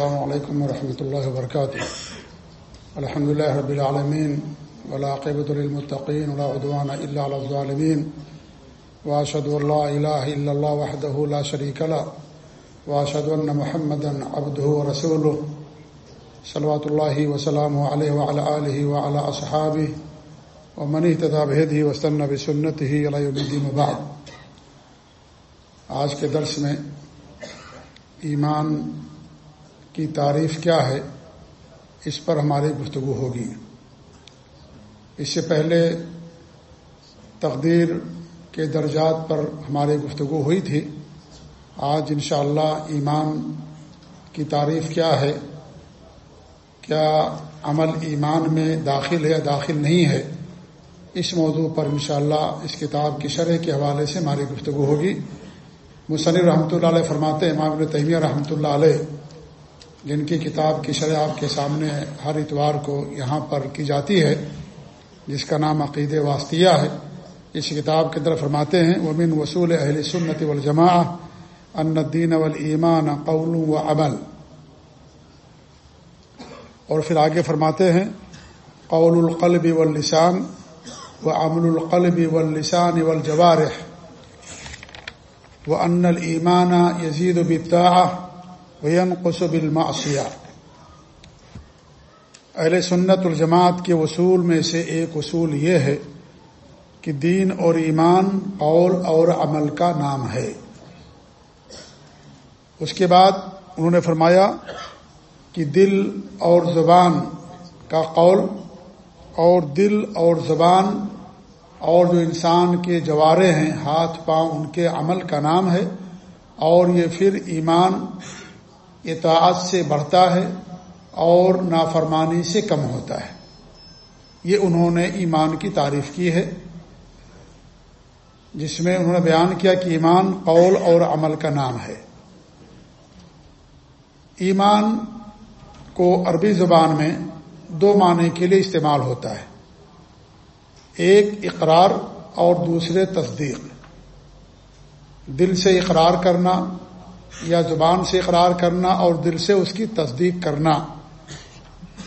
السلام علیکم ورحمۃ اللہ وبرکاتہ الحمد لله رب العالمين ولاقبۃ المطقین اللہ الا على الظالمين واشهد الا الله وحده لا شريك له واشهد ان محمدا عبده ورسوله، صلوات الله وسلامه عليه وعلى اله وعلى اصحابه ومن اهتدى بهديه واستنى بسنته الى يوم الدين بعد آج کے درس میں ایمان کی تعریف کیا ہے، اس پر ہماری گفتگو ہوگی۔ اس سے پہلے تقدیر کے درجات پر ہماری گفتگو ہوئی تھی۔ آج انشاءاللہ اللہ ایمان کی تعریف کیا ہے۔ کیا عمل ایمان میں داخل ہے یا داخل نہیں ہے، اس موضوع پر انشاءاللہ اس کتاب کی شرح کے حوالے سے ہماری گفتگو ہوگی۔ مصنف رحمۃ اللہ علیہ فرماتے امام تیمیہ رحمۃ اللہ علیہ جن کی کتاب کی شرح آپ کے سامنے ہر اتوار کو یہاں پر کی جاتی ہے، جس کا نام عقید واسطیہ ہے۔ اس کتاب کے اندر فرماتے ہیں، ومن وصول اہل سنت والجماع ان الدین والایمان قول و عمل اور پھر آگے فرماتے ہیں، قول القلب واللسان و امن القلب واللسان والجوارح۔ و ان المان یزید و وین قصب الماسیہ اہل سنت الجماعت کے اصول میں سے ایک اصول یہ ہے کہ دین اور ایمان قول اور عمل کا نام ہے۔ اس کے بعد انہوں نے فرمایا کہ دل اور زبان کا قول اور دل اور زبان اور جو انسان کے جوارے ہیں، ہاتھ پاؤں، ان کے عمل کا نام ہے اور یہ پھر ایمان اطاعت سے بڑھتا ہے اور نافرمانی سے کم ہوتا ہے۔ یہ انہوں نے ایمان کی تعریف کی ہے۔ جس میں انہوں نے بیان کیا کہ ایمان قول اور عمل کا نام ہے۔ ایمان کو عربی زبان میں دو معنی کے لیے استعمال ہوتا ہے۔ ایک اقرار اور دوسرے تصدیق۔ دل سے اقرار کرنا یا زبان سے اقرار کرنا اور دل سے اس کی تصدیق کرنا۔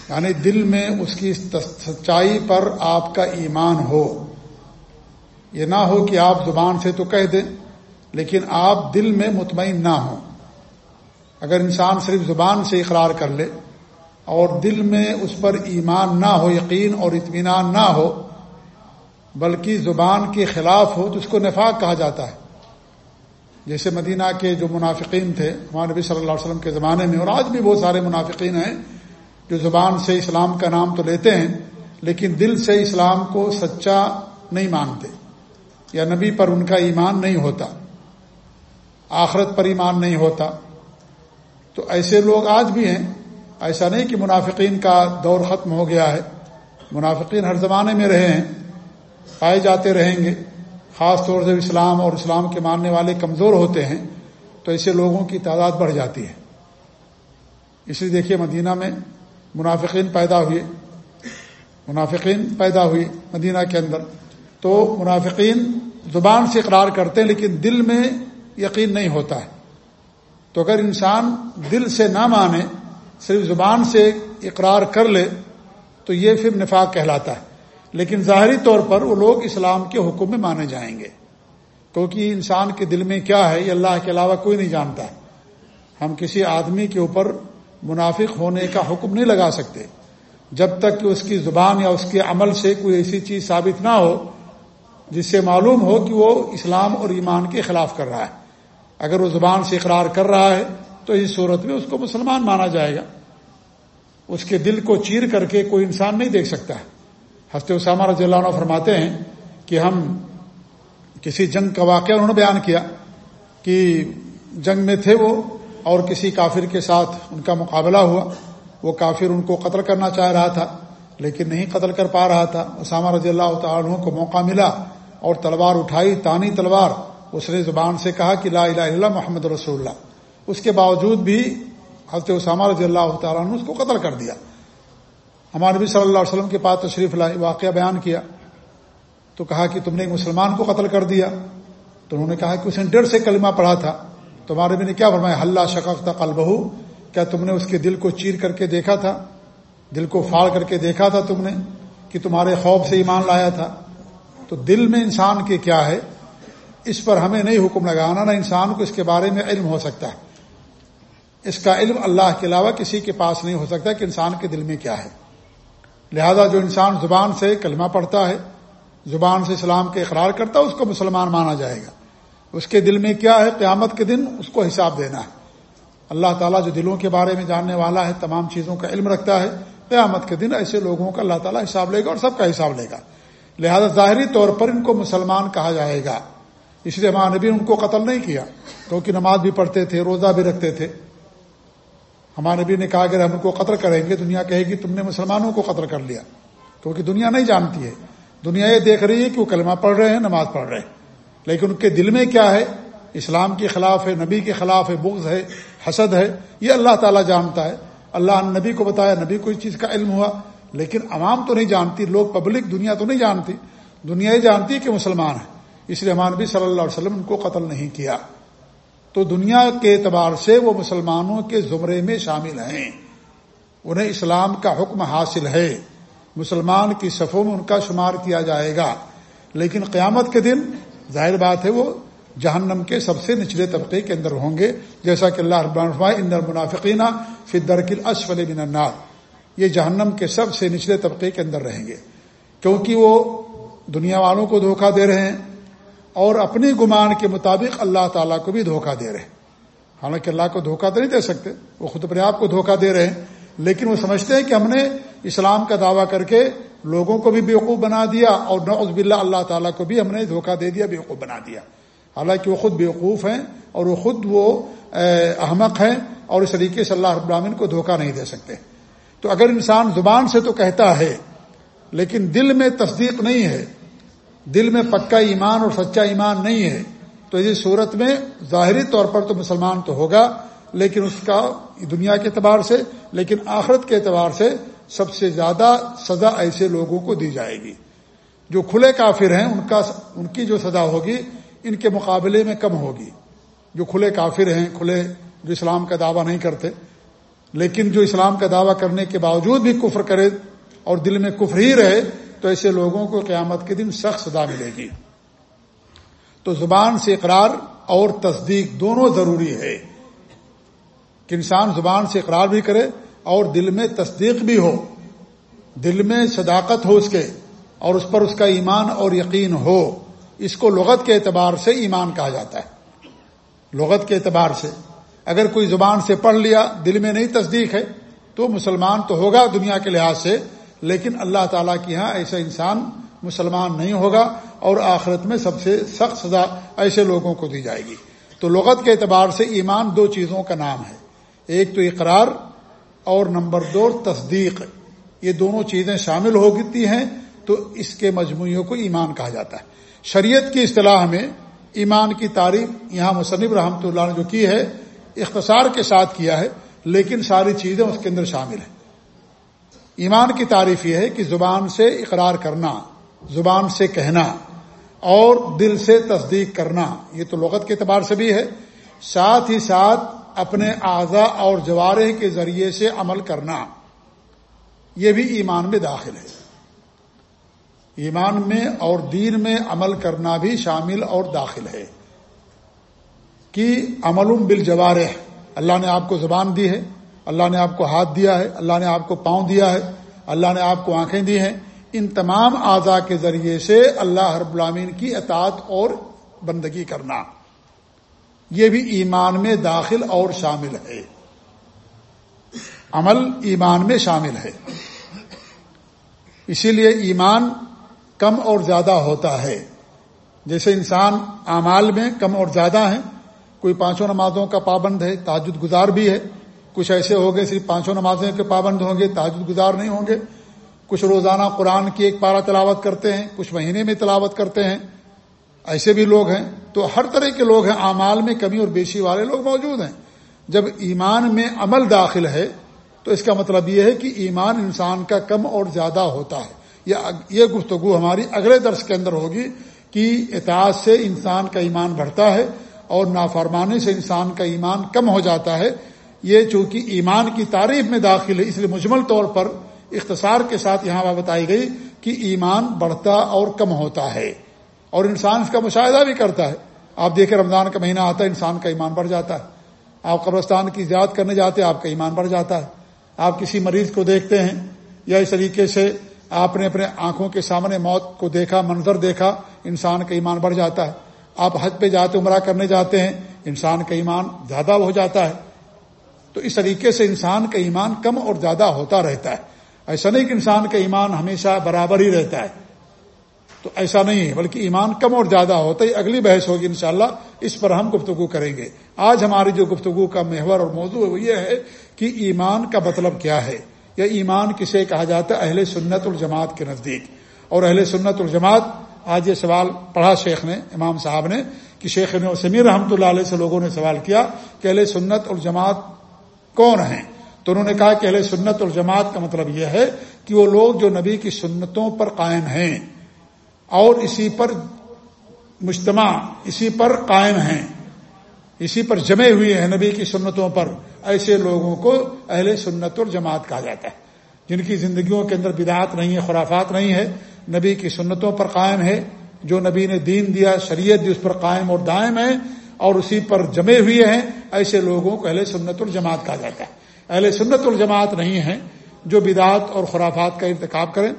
یعنی دل میں اس کی سچائی پر آپ کا ایمان ہو۔ یہ نہ ہو کہ آپ زبان سے تو کہہ دیں، لیکن آپ دل میں مطمئن نہ ہوں۔ اگر انسان صرف زبان سے اقرار کر لے اور دل میں اس پر ایمان نہ ہو، یقین اور اطمینان نہ ہو، بلکہ زبان کے خلاف ہو، تو اس کو نفاق کہا جاتا ہے۔ جیسے مدینہ کے جو منافقین تھے، ہمارے نبی صلی اللہ علیہ وسلم کے زمانے میں، اور آج بھی بہت سارے منافقین ہیں جو زبان سے اسلام کا نام تو لیتے ہیں، لیکن دل سے اسلام کو سچا نہیں مانتے، یا نبی پر ان کا ایمان نہیں ہوتا، آخرت پر ایمان نہیں ہوتا۔ تو ایسے لوگ آج بھی ہیں۔ ایسا نہیں کہ منافقین کا دور ختم ہو گیا ہے۔ منافقین ہر زمانے میں رہے ہیں، پائے جاتے رہیں گے۔ خاص طور سے اسلام اور اسلام کے ماننے والے کمزور ہوتے ہیں، تو ایسے لوگوں کی تعداد بڑھ جاتی ہے۔ اس لیے دیکھیے مدینہ میں منافقین پیدا ہوئے۔ منافقین پیدا ہوئی مدینہ کے اندر۔ تو منافقین زبان سے اقرار کرتے ہیں، لیکن دل میں یقین نہیں ہوتا ہے۔ تو اگر انسان دل سے نہ مانے، صرف زبان سے اقرار کر لے، تو یہ پھر نفاق کہلاتا ہے۔ لیکن ظاہری طور پر وہ لوگ اسلام کے حکم میں مانے جائیں گے۔ کیونکہ انسان کے دل میں کیا ہے، یہ اللہ کے علاوہ کوئی نہیں جانتا۔ ہم کسی آدمی کے اوپر منافق ہونے کا حکم نہیں لگا سکتے۔ جب تک کہ اس کی زبان یا اس کے عمل سے کوئی ایسی چیز ثابت نہ ہو، جس سے معلوم ہو کہ وہ اسلام اور ایمان کے خلاف کر رہا ہے۔ اگر وہ زبان سے اقرار کر رہا ہے، تو اس صورت میں اس کو مسلمان مانا جائے گا۔ اس کے دل کو چیر کر کے کوئی انسان نہیں دیکھ سکتا۔ ہے ہنستے اسامہ رضی اللہ عنہ فرماتے ہیں کہ ہم کسی جنگ کا واقعہ انہوں نے بیان کیا کہ جنگ میں تھے وہ اور کسی کافر کے ساتھ ان کا مقابلہ ہوا۔ وہ کافر ان کو قتل کرنا چاہ رہا تھا، لیکن نہیں قتل کر پا رہا تھا۔ اسامہ رضی اللہ تعالیٰ کو موقع ملا اور تلوار اٹھائی، تانی تلوار اس نے زبان سے کہا کہ لا الہ الا محمد رسول اللہ۔ اس کے باوجود بھی حضرت اسامہ رضی اللہ تعالیٰ نے اس کو قتل کر دیا۔ ہمارے نبی صلی اللہ علیہ وسلم کے پاس تشریف لائے، واقعہ بیان کیا۔ تو کہا کہ تم نے ایک مسلمان کو قتل کر دیا۔ تو انہوں نے کہا کہ اس نے ڈر سے کلمہ پڑھا تھا۔ تو ہمارے بھی نے کیا فرمایا؟ حلہ شکق تھا قلبہ کیا تم نے اس کے دل کو چیر کر کے دیکھا تھا؟ دل کو پھاڑ کر کے دیکھا تھا تم نے کہ تمہارے خوف سے ایمان لایا تھا؟ تو دل میں انسان کے کیا ہے؟ اس پر ہمیں نہیں حکم لگانا، نہ انسان کو اس کے بارے میں علم ہو سکتا ہے۔ اس کا علم اللہ کے علاوہ کسی کے پاس نہیں ہو سکتا کہ انسان کے دل میں کیا ہے۔ لہذا جو انسان زبان سے کلمہ پڑھتا ہے، زبان سے اسلام کے اقرار کرتا ہے، اس کو مسلمان مانا جائے گا۔ اس کے دل میں کیا ہے؟ قیامت کے دن اس کو حساب دینا ہے۔ اللہ تعالیٰ جو دلوں کے بارے میں جاننے والا ہے، تمام چیزوں کا علم رکھتا ہے، قیامت کے دن ایسے لوگوں کا اللہ تعالیٰ حساب لے گا اور سب کا حساب لے گا۔ لہذا ظاہری طور پر ان کو مسلمان کہا جائے گا۔ اس لیے ہمارے نبی ان کو قتل نہیں کیا، کیونکہ نماز بھی پڑھتے تھے، روزہ بھی رکھتے تھے۔ ہمارے نبی نے کہا اگر ہم ان کو قتل کریں گے، دنیا کہے گی تم نے مسلمانوں کو قتل کر لیا۔ کیونکہ دنیا نہیں جانتی ہے۔ دنیا یہ دیکھ رہی ہے کہ وہ کلمہ پڑھ رہے ہیں، نماز پڑھ رہے ہیں۔ لیکن ان کے دل میں کیا ہے؟ اسلام کے خلاف ہے، نبی کے خلاف ہے، بغض ہے، حسد ہے۔ یہ اللہ تعالیٰ جانتا ہے۔ اللہ نے نبی کو بتایا، نبی کو اس چیز کا علم ہوا۔ لیکن عوام تو نہیں جانتی، لوگ پبلک، دنیا تو نہیں جانتی۔ دنیا یہ جانتی کہ مسلمان ہے اس لیے ہمارے نبی صلی اللہ علیہ وسلم ان کو قتل نہیں کیا۔ تو دنیا کے اعتبار سے وہ مسلمانوں کے زمرے میں شامل ہیں۔ انہیں اسلام کا حکم حاصل ہے۔ مسلمان کی صفوں میں ان کا شمار کیا جائے گا۔ لیکن قیامت کے دن ظاہر بات ہے وہ جہنم کے سب سے نچلے طبقے کے اندر ہوں گے۔ جیسا کہ اللہ ربان اندر منافقینہ فی درکل اشفل بن النار یہ جہنم کے سب سے نچلے طبقے کے اندر رہیں گے۔ کیونکہ وہ دنیا والوں کو دھوکہ دے رہے ہیں۔ اور اپنی گمان کے مطابق اللہ تعالیٰ کو بھی دھوکہ دے رہے ہیں۔ حالانکہ اللہ کو دھوکہ تو نہیں دے سکتے، وہ خود اپنے آپ کو دھوکہ دے رہے ہیں۔ لیکن وہ سمجھتے ہیں کہ ہم نے اسلام کا دعویٰ کر کے لوگوں کو بھی بیوقوف بنا دیا اور نعوذ باللہ اللہ تعالیٰ کو بھی ہم نے دھوکہ دے دیا، بیوقوف بنا دیا۔ حالانکہ وہ خود بیوقوف ہیں اور وہ خود وہ احمق ہیں اور اس طریقے سے اللہ رب العالمین کو دھوکہ نہیں دے سکتے۔ تو اگر انسان زبان سے تو کہتا ہے، لیکن دل میں تصدیق نہیں ہے دل میں پکا ایمان اور سچا ایمان نہیں ہے، تو اس صورت میں ظاہری طور پر تو مسلمان تو ہوگا، لیکن اس کا دنیا کے اعتبار سے، لیکن آخرت کے اعتبار سے سب سے زیادہ سزا ایسے لوگوں کو دی جائے گی۔ جو کھلے کافر ہیں، ان کا، ان کی جو سزا ہوگی، ان کے مقابلے میں کم ہوگی۔ جو کھلے کافر ہیں، کھلے، جو اسلام کا دعویٰ نہیں کرتے، لیکن جو اسلام کا دعویٰ کرنے کے باوجود بھی کفر کرے اور دل میں کفر ہی رہے تو ایسے لوگوں کو قیامت کے دن سخت سزا ملے گی۔ تو زبان سے اقرار اور تصدیق دونوں ضروری ہے۔ کہ انسان زبان سے اقرار بھی کرے اور دل میں تصدیق بھی ہو۔ دل میں صداقت ہو اس کے اور اس پر اس کا ایمان اور یقین ہو۔ اس کو لغت کے اعتبار سے ایمان کہا جاتا ہے۔ لغت کے اعتبار سے۔ اگر کوئی زبان سے پڑھ لیا، دل میں نہیں تصدیق ہے، تو مسلمان تو ہوگا دنیا کے لحاظ سے۔ لیکن اللہ تعالیٰ کی ہاں ایسا انسان مسلمان نہیں ہوگا اور آخرت میں سب سے سخت سزا ایسے لوگوں کو دی جائے گی۔ تو لغت کے اعتبار سے ایمان دو چیزوں کا نام ہے۔ ایک تو اقرار اور نمبر دو تصدیق۔ یہ دونوں چیزیں شامل ہو گتی ہیں تو اس کے مجموعیوں کو ایمان کہا جاتا ہے۔ شریعت کی اصطلاح میں ایمان کی تعریف یہاں مصنف رحمۃ اللہ نے جو کی ہے، اختصار کے ساتھ کیا ہے، لیکن ساری چیزیں اس کے اندر شامل ہیں۔ ایمان کی تعریف یہ ہے کہ زبان سے اقرار کرنا، زبان سے کہنا اور دل سے تصدیق کرنا، یہ تو لغت کے اعتبار سے بھی ہے۔ ساتھ ہی ساتھ اپنے اعضا اور جوارے کے ذریعے سے عمل کرنا، یہ بھی ایمان میں داخل ہے۔ ایمان میں اور دین میں عمل کرنا بھی شامل اور داخل ہے۔ کہ عمل بل جوارح اللہ نے آپ کو زبان دی ہے۔ اللہ نے آپ کو ہاتھ دیا ہے، اللہ نے آپ کو پاؤں دیا ہے، اللہ نے آپ کو آنکھیں دی ہیں۔ ان تمام اعضاء کے ذریعے سے اللہ ہر غلامین کی اطاعت اور بندگی کرنا۔ یہ بھی ایمان میں داخل اور شامل ہے۔ عمل ایمان میں شامل ہے۔ اسی لیے ایمان کم اور زیادہ ہوتا ہے۔ جیسے انسان اعمال میں کم اور زیادہ ہیں، کوئی پانچوں نمازوں کا پابند ہے تاجد گزار بھی ہے کچھ ایسے ہو گئے صرف پانچوں نمازوں کے پابند ہوں گے تاجد گزار نہیں ہوں گے۔ کچھ روزانہ قرآن کی ایک پارا تلاوت کرتے ہیں، کچھ مہینے میں تلاوت کرتے ہیں۔ ایسے بھی لوگ ہیں۔ تو ہر طرح کے لوگ ہیں، اعمال میں کمی اور بیشی والے لوگ موجود ہیں۔ جب ایمان میں عمل داخل ہے، تو اس کا مطلب یہ ہے کہ ایمان انسان کا کم اور زیادہ ہوتا ہے۔ یہ گفتگو ہماری اگلے درس کے اندر ہوگی کہ اعتعاد سے انسان کا ایمان بڑھتا ہے اور نافرمانی سے انسان کا ایمان کم ہو جاتا ہے۔ یہ چونکہ ایمان کی تعریف میں داخل ہے، اس لیے مجمل طور پر اختصار کے ساتھ یہاں بتائی گئی کہ ایمان بڑھتا اور کم ہوتا ہے، اور انسان اس کا مشاہدہ بھی کرتا ہے۔ آپ دیکھیں رمضان کا مہینہ آتا ہے، انسان کا ایمان بڑھ جاتا ہے۔ آپ قبرستان کی زیاد کرنے جاتے ہیں، آپ کا ایمان بڑھ جاتا ہے۔ آپ کسی مریض کو دیکھتے ہیں یا اس طریقے سے آپ نے اپنے آنکھوں کے سامنے موت کو دیکھا، منظر دیکھا، انسان کا ایمان بڑھ جاتا ہے۔ آپ حج پہ جاتے، عمرہ کرنے جاتے ہیں، انسان کا ایمان زیادہ ہو جاتا ہے۔ تو اس طریقے سے انسان کا ایمان کم اور زیادہ ہوتا رہتا ہے۔ ایسا نہیں کہ انسان کا ایمان ہمیشہ برابر ہی رہتا ہے۔ تو ایسا نہیں ہے، بلکہ ایمان کم اور زیادہ ہوتا ہے۔ اگلی بحث ہوگی انشاءاللہ، اس پر ہم گفتگو کریں گے۔ آج ہماری جو گفتگو کا محور اور موضوع ہے، وہ یہ ہے کہ ایمان کا مطلب کیا ہے۔ یا ایمان کسے کہا جاتا ہے؟ اہل سنت الجماعت کے نزدیک۔ اور اہل سنت الجماعت آج یہ سوال پڑھا شیخ نے، امام صاحب نے، کہ شیخ نے سمیر رحمۃ اللہ علیہ سے لوگوں نے سوال کیا کہ اہل سنت الجماعت کون ہیں؟ تو انہوں نے کہا کہ اہل سنت الجماعت کا مطلب یہ ہے کہ وہ لوگ جو نبی کی سنتوں پر قائم ہیں اور اسی پر مجتمع، اسی پر قائم ہیں، اسی پر جمے ہوئے ہیں نبی کی سنتوں پر، ایسے لوگوں کو اہل سنت اور جماعت کہا جاتا ہے۔ جن کی زندگیوں کے اندر بدعات نہیں ہے، خرافات نہیں ہے، نبی کی سنتوں پر قائم ہے۔ جو نبی نے دین دیا، شریعت دی، اس پر قائم اور دائم ہے۔ اور اسی پر جمے ہوئے ہیں، ایسے لوگوں کو اہل سنت الجماعت کہا جاتا ہے۔ اہل سنت الجماعت نہیں ہیں جو بدعات اور خرافات کا انتخاب کریں۔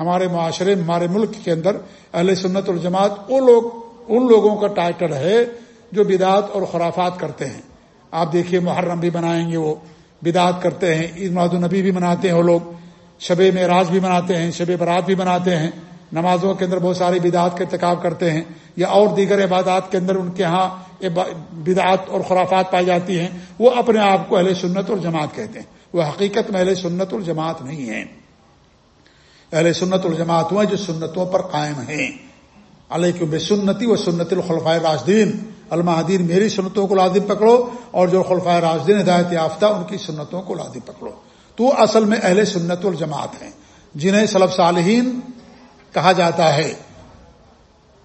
ہمارے معاشرے، ہمارے ملک کے اندر اہل سنت الجماعت وہ لوگ، ان لوگوں کا ٹائٹل ہے جو بدعت اور خرافات کرتے ہیں۔ آپ دیکھیے، محرم بھی منائیں گے وہ بدعت کرتے ہیں، عید ماد النبی بھی مناتے ہیں وہ لوگ، شب معراج بھی مناتے ہیں، شب برات بھی مناتے ہیں۔ نمازوں کے اندر بہت ساری بدعات کا ارتکاب کرتے ہیں، یا اور دیگر عبادات کے اندر ان کے ہاں بدعات اور خرافات پائی جاتی ہیں، وہ اپنے آپ کو اہل سنت اور جماعت کہتے ہیں۔ وہ حقیقت میں اہل سنت اور جماعت نہیں ہیں۔ اہل سنت الجماعت ہوئے جو سنتوں پر قائم ہیں۔ علیہ بے سنتی و سنت الخلفۂ راجدین المحدین میری سنتوں کو لازم پکڑو اور جو خلفۂ راجدین ہدایت یافتہ ان کی سنتوں کو لازم پکڑو۔ تو اصل میں اہل سنت الجماعت ہیں۔ جنہیں سلف صالحین کہا جاتا ہے۔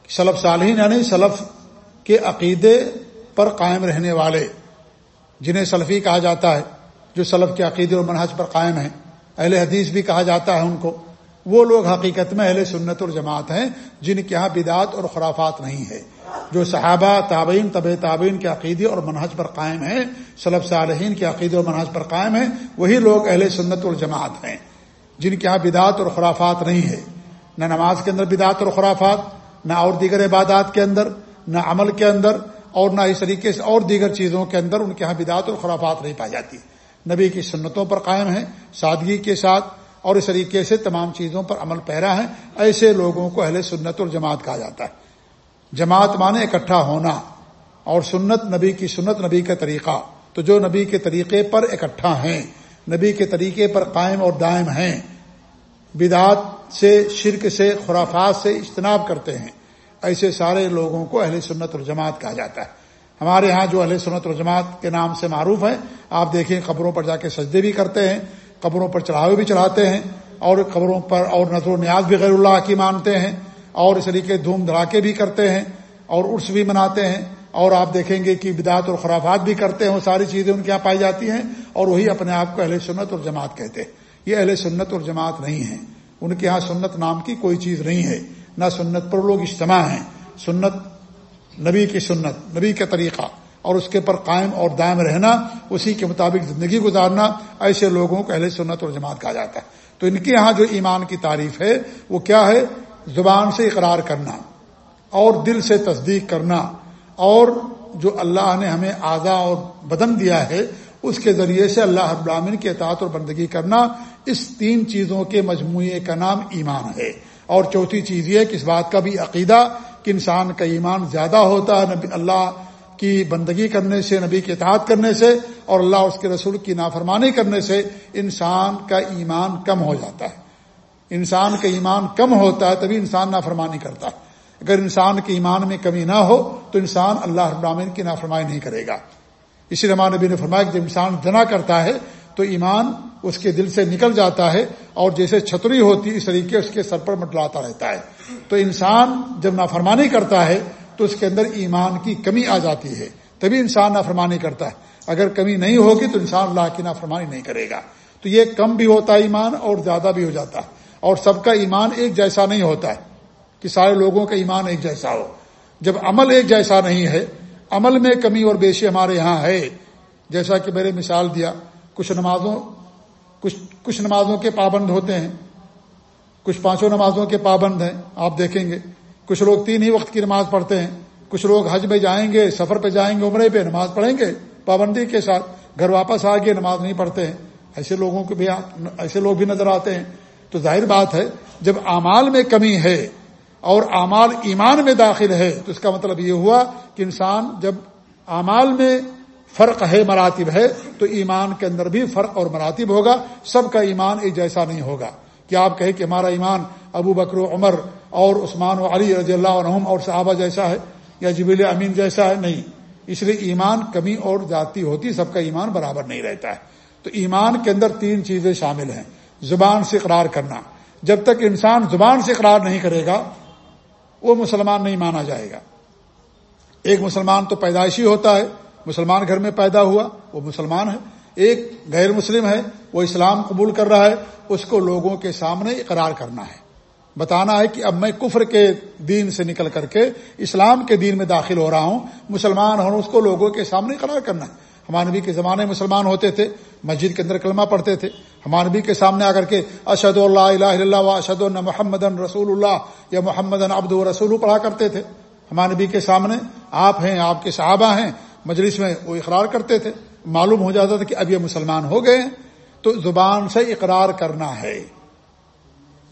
سلف صالحین یعنی سلف کے عقیدے پر قائم رہنے والے، جنہیں سلفی کہا جاتا ہے، جو سلف کے عقیدے اور منحج پر قائم ہیں، اہل حدیث بھی کہا جاتا ہے ان کو۔ وہ لوگ حقیقت میں اہل سنت اور جماعت ہیں، جن کے یہاں بدعت اور خرافات نہیں ہے جو صحابہ، تابعین طب تابعین کے عقیدے اور منحج پر قائم ہیں سلب صالحین کے عقیدے اور منحج پر قائم ہیں، وہی لوگ اہل سنت اور جماعت ہیں۔ جن کے یہاں بدعت اور خرافات نہیں ہے نہ نماز کے اندر بدعت اور خرافات، نہ اور دیگر عبادات کے اندر نہ عمل کے اندر اور نہ اس طریقے سے اور دیگر چیزوں کے اندر ان کے یہاں بدعت اور خرافات نہیں پائی جاتی۔ نبی کی سنتوں پر قائم ہیں، سادگی کے ساتھ اور اس طریقے سے تمام چیزوں پر عمل پیرا ہے ایسے لوگوں کو اہل سنت اور جماعت کہا جاتا ہے۔ جماعت مانے اکٹھا ہونا اور سنت نبی کی سنت نبی کا طریقہ۔ تو جو نبی کے طریقے پر اکٹھا ہیں، نبی کے طریقے پر قائم اور دائم ہیں، بدعات سے، شرک سے، خرافات سے اجتناب کرتے ہیں۔ ایسے سارے لوگوں کو اہل سنت اور جماعت کہا جاتا ہے۔ ہمارے ہاں جو اہل سنت اور جماعت کے نام سے معروف ہیں، آپ دیکھیں قبروں پر جا کے سجدے بھی کرتے ہیں، قبروں پر چڑھاوے بھی چڑھاتے ہیں، اور قبروں پر اور نظر و نیاز بھی غیر اللہ کی مانتے ہیں، اور اس طریقے دھوم دھڑاکے بھی کرتے ہیں، اور عرس بھی مناتے ہیں، اور آپ دیکھیں گے کہ بدعت اور خرافات بھی کرتے ہیں، وہ ساری چیزیں ان کے یہاں پائی جاتی ہیں، اور وہی اپنے آپ کو اہل سنت اور جماعت کہتے ہیں۔ یہ اہل سنت اور جماعت نہیں ہے ان کے یہاں سنت نام کی کوئی چیز نہیں ہے۔ نہ سنت پر لوگ اجتماع ہیں۔ سنت نبی کی سنت، نبی کا طریقہ۔ اور اس کے پر قائم اور دائم رہنا، اسی کے مطابق زندگی گزارنا، ایسے لوگوں کو اہل سنت اور جماعت کہا جاتا ہے۔ تو ان کے یہاں جو ایمان کی تعریف ہے، وہ کیا ہے؟ زبان سے اقرار کرنا، اور دل سے تصدیق کرنا، اور جو اللہ نے ہمیں آزا اور بدن دیا ہے، اس کے ذریعے سے اللہ ابرامن کی اطاعت اور بندگی کرنا۔ اس تین چیزوں کے مجموعے کا نام ایمان ہے۔ اور چوتھی چیز یہ کہ اس بات کا بھی عقیدہ کہ انسان کا ایمان زیادہ ہوتا ہے، نبی اللہ کی بندگی کرنے سے، نبی کے اطاعت کرنے سے، اور اللہ اس کے رسول کی نافرمانی کرنے سے انسان کا ایمان کم ہو جاتا ہے۔ انسان کا ایمان کم ہوتا ہے تبھی انسان نافرمانی کرتا ہے۔ اگر انسان کے ایمان میں کمی نہ ہو تو انسان اللہ ابراہین کی نافرمانی نہیں کرے گا۔ اسی رحمان نبی نے فرمایا کہ جب انسان جنا کرتا ہے تو ایمان اس کے دل سے نکل جاتا ہے اور جیسے چھتری ہوتی اس طریقے اس کے سر پر مٹلاتا رہتا ہے۔ تو انسان جب نافرمانی کرتا ہے، تو اس کے اندر ایمان کی کمی آ جاتی ہے۔ تبھی انسان نافرمانی کرتا ہے۔ اگر کمی نہیں ہوگی تو انسان اللہ کی نافرمانی نہیں کرے گا۔ تو یہ کم بھی ہوتا ہے ایمان اور زیادہ بھی ہو جاتا ہے۔ اور سب کا ایمان ایک جیسا نہیں ہوتا ہے کہ سارے لوگوں کا ایمان ایک جیسا ہو۔ جب عمل ایک جیسا نہیں ہے، عمل میں کمی اور بیشی ہمارے یہاں ہے۔ جیسا کہ میں نے مثال دیا کچھ نمازوں، کچھ کچھ نمازوں کے پابند ہوتے ہیں۔ کچھ پانچوں نمازوں کے پابند ہیں، آپ دیکھیں گے۔ کچھ لوگ تین ہی وقت کی نماز پڑھتے ہیں۔ کچھ لوگ حج میں جائیں گے، سفر پہ جائیں گے، عمرے پہ نماز پڑھیں گے پابندی کے ساتھ۔ گھر واپس آ گئے نماز نہیں پڑھتے ہیں۔ ایسے لوگوں کے بھی ایسے لوگ بھی نظر آتے ہیں۔ تو ظاہر بات ہے، جب اعمال میں کمی ہے اور اعمال ایمان میں داخل ہے، تو اس کا مطلب یہ ہوا کہ انسان جب اعمال میں فرق ہے مراتب ہے، تو ایمان کے اندر بھی فرق اور مراتب ہوگا، سب کا ایمان ایک جیسا نہیں ہوگا۔ کہ آپ کہیں کہ ہمارا ایمان ابو بکر و عمر اور عثمان و علی رضی اللہ عنہم اور صحابہ جیسا ہے یا جبیل امین جیسا ہے؟ نہیں۔ اس لیے ایمان کمی اور ذاتی ہوتی، سب کا ایمان برابر نہیں رہتا ہے۔ تو ایمان کے اندر تین چیزیں شامل ہیں۔ زبان سے اقرار کرنا۔ جب تک انسان زبان سے اقرار نہیں کرے گا، وہ مسلمان نہیں مانا جائے گا۔ ایک مسلمان تو پیدائشی ہوتا ہے مسلمان گھر میں پیدا ہوا، وہ مسلمان ہے۔ ایک غیر مسلم ہے، وہ اسلام قبول کر رہا ہے، اس کو لوگوں کے سامنے اقرار کرنا ہے۔ بتانا ہے کہ اب میں کفر کے دین سے نکل کر کے اسلام کے دین میں داخل ہو رہا ہوں، مسلمان ہوں، اس کو لوگوں کے سامنے اقرار کرنا ہے۔ ہمارے نبی کے زمانے مسلمان ہوتے تھے، مسجد کے اندر کلمہ پڑھتے تھے۔ ہمارے نبی کے سامنے آ کر کے اشد اللہ الہ اللہ و اشد اللہ محمد رسول اللہ یا محمد ابد و رسول پڑھا کرتے تھے۔ ہمارے نبی کے سامنے آپ ہیں، آپ کے صحابہ ہیں مجلس میں وہ اقرار کرتے تھے، معلوم ہو جاتا تھا کہ اب یہ مسلمان ہو گئے تو زبان سے اقرار کرنا ہے۔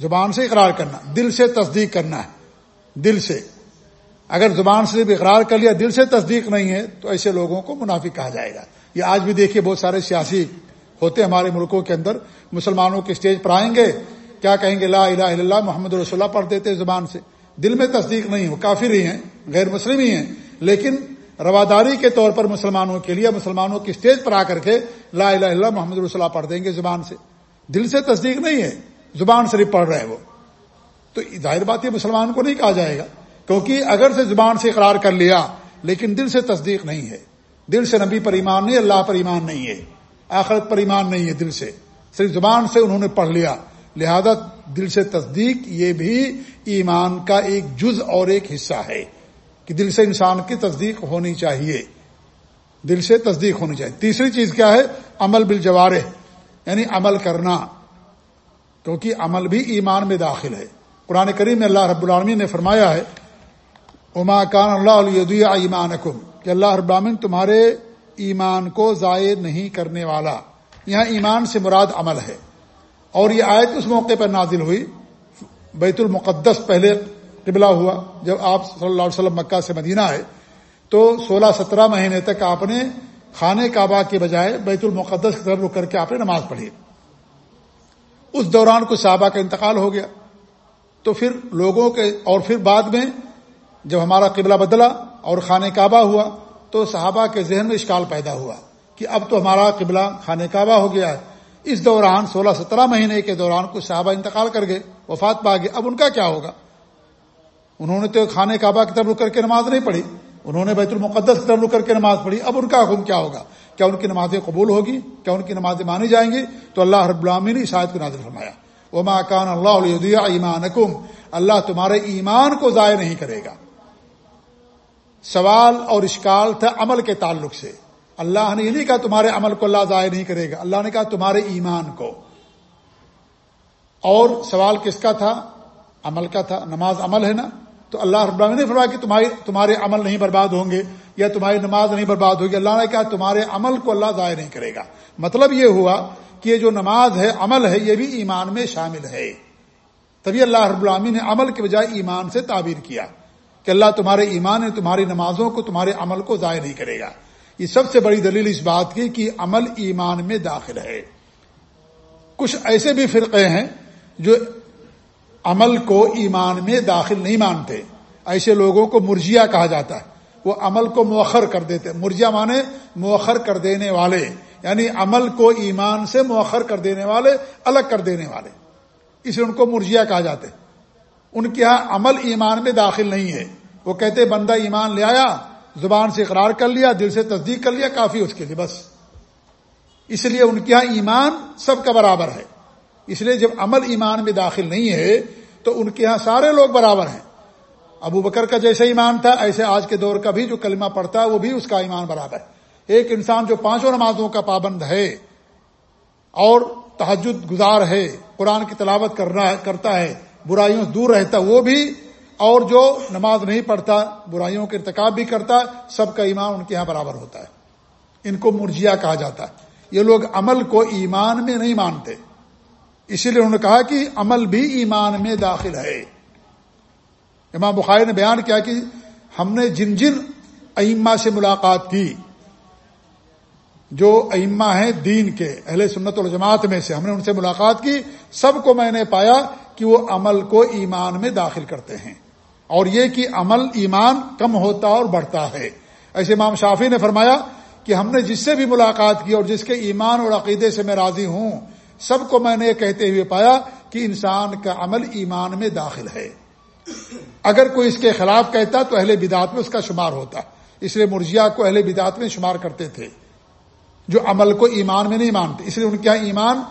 زبان سے اقرار کرنا، دل سے تصدیق کرنا ہے۔ دل سے۔ اگر زبان سے بھی اقرار کر لیا، دل سے تصدیق نہیں ہے، تو ایسے لوگوں کو منافق کہا جائے گا۔ یہ آج بھی دیکھیے بہت سارے سیاسی ہوتے ہمارے ملکوں کے اندر، مسلمانوں کے اسٹیج پر آئیں گے، کیا کہیں گے لا الہ الا اللہ، محمد رسول اللہ پڑھ دیتے زبان سے۔ دل میں تصدیق نہیں ہو کافر ہی ہیں، غیر مسلم ہی ہیں، لیکن رواداری کے طور پر مسلمانوں کے لیے، مسلمانوں کی اسٹیج پر آ کر کے لا الہ الا اللہ محمد رسول پڑھ دیں گے زبان سے۔ دل سے تصدیق نہیں ہے، زبان صرف پڑھ رہے وہ۔ تو ظاہر بات یہ مسلمان کو نہیں کہا جائے گا، کیونکہ اگر سے زبان سے اقرار کر لیا، لیکن دل سے تصدیق نہیں ہے۔ دل سے نبی پر ایمان نہیں، اللہ پر ایمان نہیں ہے۔ آخرت پر ایمان نہیں ہے دل سے۔ صرف زبان سے انہوں نے پڑھ لیا۔ لہذا دل سے تصدیق یہ بھی ایمان کا ایک جز اور ایک حصہ ہے۔ کہ دل سے انسان کی تصدیق ہونی چاہیے۔ دل سے تصدیق ہونی چاہیے۔ تیسری چیز کیا ہے؟ عمل بل یعنی عمل کرنا۔ کیونکہ عمل بھی ایمان میں داخل ہے۔ قرآن کریم میں اللہ رب العالمین نے فرمایا ہے اما کان اللہ علیہ ایمان کہ اللہ رب العالمین تمہارے ایمان کو ضائع نہیں کرنے والا۔ یہاں ایمان سے مراد عمل ہے۔ اور یہ آیت اس موقع پر نازل ہوئی، بیت المقدس پہلے قبلہ ہوا، جب آپ صلی اللہ علیہ وسلم مکہ سے مدینہ آئے، تو سولہ سترہ مہینے تک آپ نے خانے کعبہ کے بجائے بیت المقدس کی طرف رک کر کے آپ نے نماز پڑھی۔ اس دوران کچھ صحابہ کا انتقال ہو گیا۔ تو پھر لوگوں کے، اور پھر بعد میں جب ہمارا قبلہ بدلا اور خانہ کعبہ ہوا، تو صحابہ کے ذہن میں اشکال پیدا ہوا کہ اب تو ہمارا قبلہ خانہ کعبہ ہو گیا ہے۔ اس دوران سولہ سترہ مہینے کے دوران کچھ صحابہ انتقال کر گئے، وفات پا گئے۔ اب ان کا کیا ہوگا؟ انہوں نے تو خانہ کعبہ کی طرف رک کر کے نماز نہیں پڑھی، انہوں نے بیت المقدس کی طرف رک کر کے نماز پڑھی، اب ان کا حکم کیا ہوگا؟ کیا ان کی نمازیں قبول ہوگی؟ کیا ان کی نمازیں مانی جائیں گی؟ تو اللہ رب العامی نے شاید کو نازل فرمایا۔ وما کان اللہ علیہ ایمان اللہ تمہارے ایمان کو ضائع نہیں کرے گا۔ سوال اور اشکال تھا عمل کے تعلق سے۔ اللہ نے یہ نہیں کہا تمہارے عمل کو اللہ ضائع نہیں کرے گا، اللہ نے کہا تمہارے ایمان کو۔ اور سوال کس کا تھا؟ عمل کا تھا، نماز عمل ہے نا؟ تو اللہ رب نے فرمایا کہ تمہاری تمہارے عمل نہیں برباد ہوں گے یا تمہاری نماز نہیں برباد ہوگی۔ اللہ نے کہا تمہارے عمل کو اللہ ضائع نہیں کرے گا۔ مطلب یہ ہوا کہ یہ جو نماز ہے، عمل ہے، یہ بھی ایمان میں شامل ہے۔ تبھی اللہ رب العامی نے عمل کے بجائے ایمان سے تعبیر کیا کہ اللہ تمہارے ایمان تمہاری نمازوں کو، تمہارے عمل کو ضائع نہیں کرے گا۔ یہ سب سے بڑی دلیل اس بات کی کہ عمل ایمان میں داخل ہے۔ کچھ ایسے بھی فرقے ہیں جو عمل کو ایمان میں داخل نہیں مانتے۔ ایسے لوگوں کو مرجیا کہا جاتا ہے۔ وہ عمل کو مؤخر کر دیتے مرجیا مانے مؤخر کر دینے والے۔ یعنی عمل کو ایمان سے مؤخر کر دینے والے، الگ کر دینے والے۔ اسے ان کو مرجیا کہا جاتے ان کے یہاں عمل ایمان میں داخل نہیں ہے۔ وہ کہتے بندہ ایمان لے آیا، زبان سے اقرار کر لیا، دل سے تصدیق کر لیا، کافی اس کے لیے، بس۔ اس لیے ان کے یہاں ایمان سب کا برابر ہے۔ اس لیے جب عمل ایمان میں داخل نہیں ہے تو ان کے یہاں سارے لوگ برابر ہیں۔ ابو بکر کا جیسا ایمان تھا، ایسے آج کے دور کا بھی جو کلمہ پڑتا ہے، وہ بھی اس کا ایمان برابر ہے۔ ایک انسان جو پانچوں نمازوں کا پابند ہے اور تحجد گزار ہے، قرآن کی تلاوت کرتا ہے، برائیوں سے دور رہتا، وہ بھی اور جو نماز نہیں پڑھتا، برائیوں کے ارتکاب بھی کرتا، سب کا ایمان ان کے یہاں برابر ہوتا ہے۔ ان کو مرجیا کہا جاتا ہے۔ یہ لوگ عمل کو ایمان میں نہیں مانتے۔ اسی لیے انہوں نے کہا کہ عمل بھی ایمان میں داخل ہے۔ امام بخاری نے بیان کیا کہ ہم نے جن جن ائمہ سے ملاقات کی، جو ائمہ ہیں دین کے، اہل سنت الجماعت میں سے ہم نے ان سے ملاقات کی، سب کو میں نے پایا کہ وہ عمل کو ایمان میں داخل کرتے ہیں۔ اور یہ کہ عمل ایمان کم ہوتا اور بڑھتا ہے۔ ایسے امام شافی نے فرمایا کہ ہم نے جس سے بھی ملاقات کی اور جس کے ایمان اور عقیدے سے میں راضی ہوں سب کو میں نے یہ کہتے ہوئے پایا کہ انسان کا عمل ایمان میں داخل ہے۔ اگر کوئی اس کے خلاف کہتا تو اہل بدات میں اس کا شمار ہوتا۔ اس لیے مرجیا کو اہل بدات میں شمار کرتے تھے۔ جو عمل کو ایمان میں نہیں مانتے، اس لیے ان کا ایمان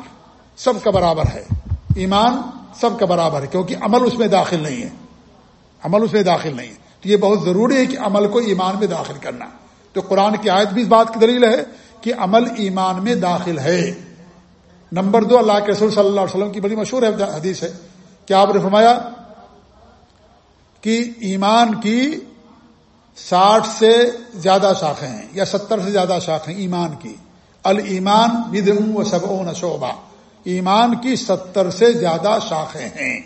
سب کا برابر ہے۔ ایمان سب کا برابر ہے، کیونکہ عمل اس میں داخل نہیں ہے۔ عمل اس میں داخل نہیں ہے۔ تو یہ بہت ضروری ہے کہ عمل کو ایمان میں داخل کرنا۔ تو قرآن کی آیت بھی اس بات کی دلیل ہے کہ عمل ایمان میں داخل ہے۔ نمبر دو اللہ کے رسول صلی اللہ علیہ وسلم کی بڑی مشہور حدیث ہے کیا آپ نے فرمایا کہ ایمان کی ساٹھ سے زیادہ شاخیں ہیں یا ستر سے زیادہ شاخیں ایمان کی۔ المان بدم و سب و نشوبہ ایمان کی ستر سے زیادہ شاخیں ہیں۔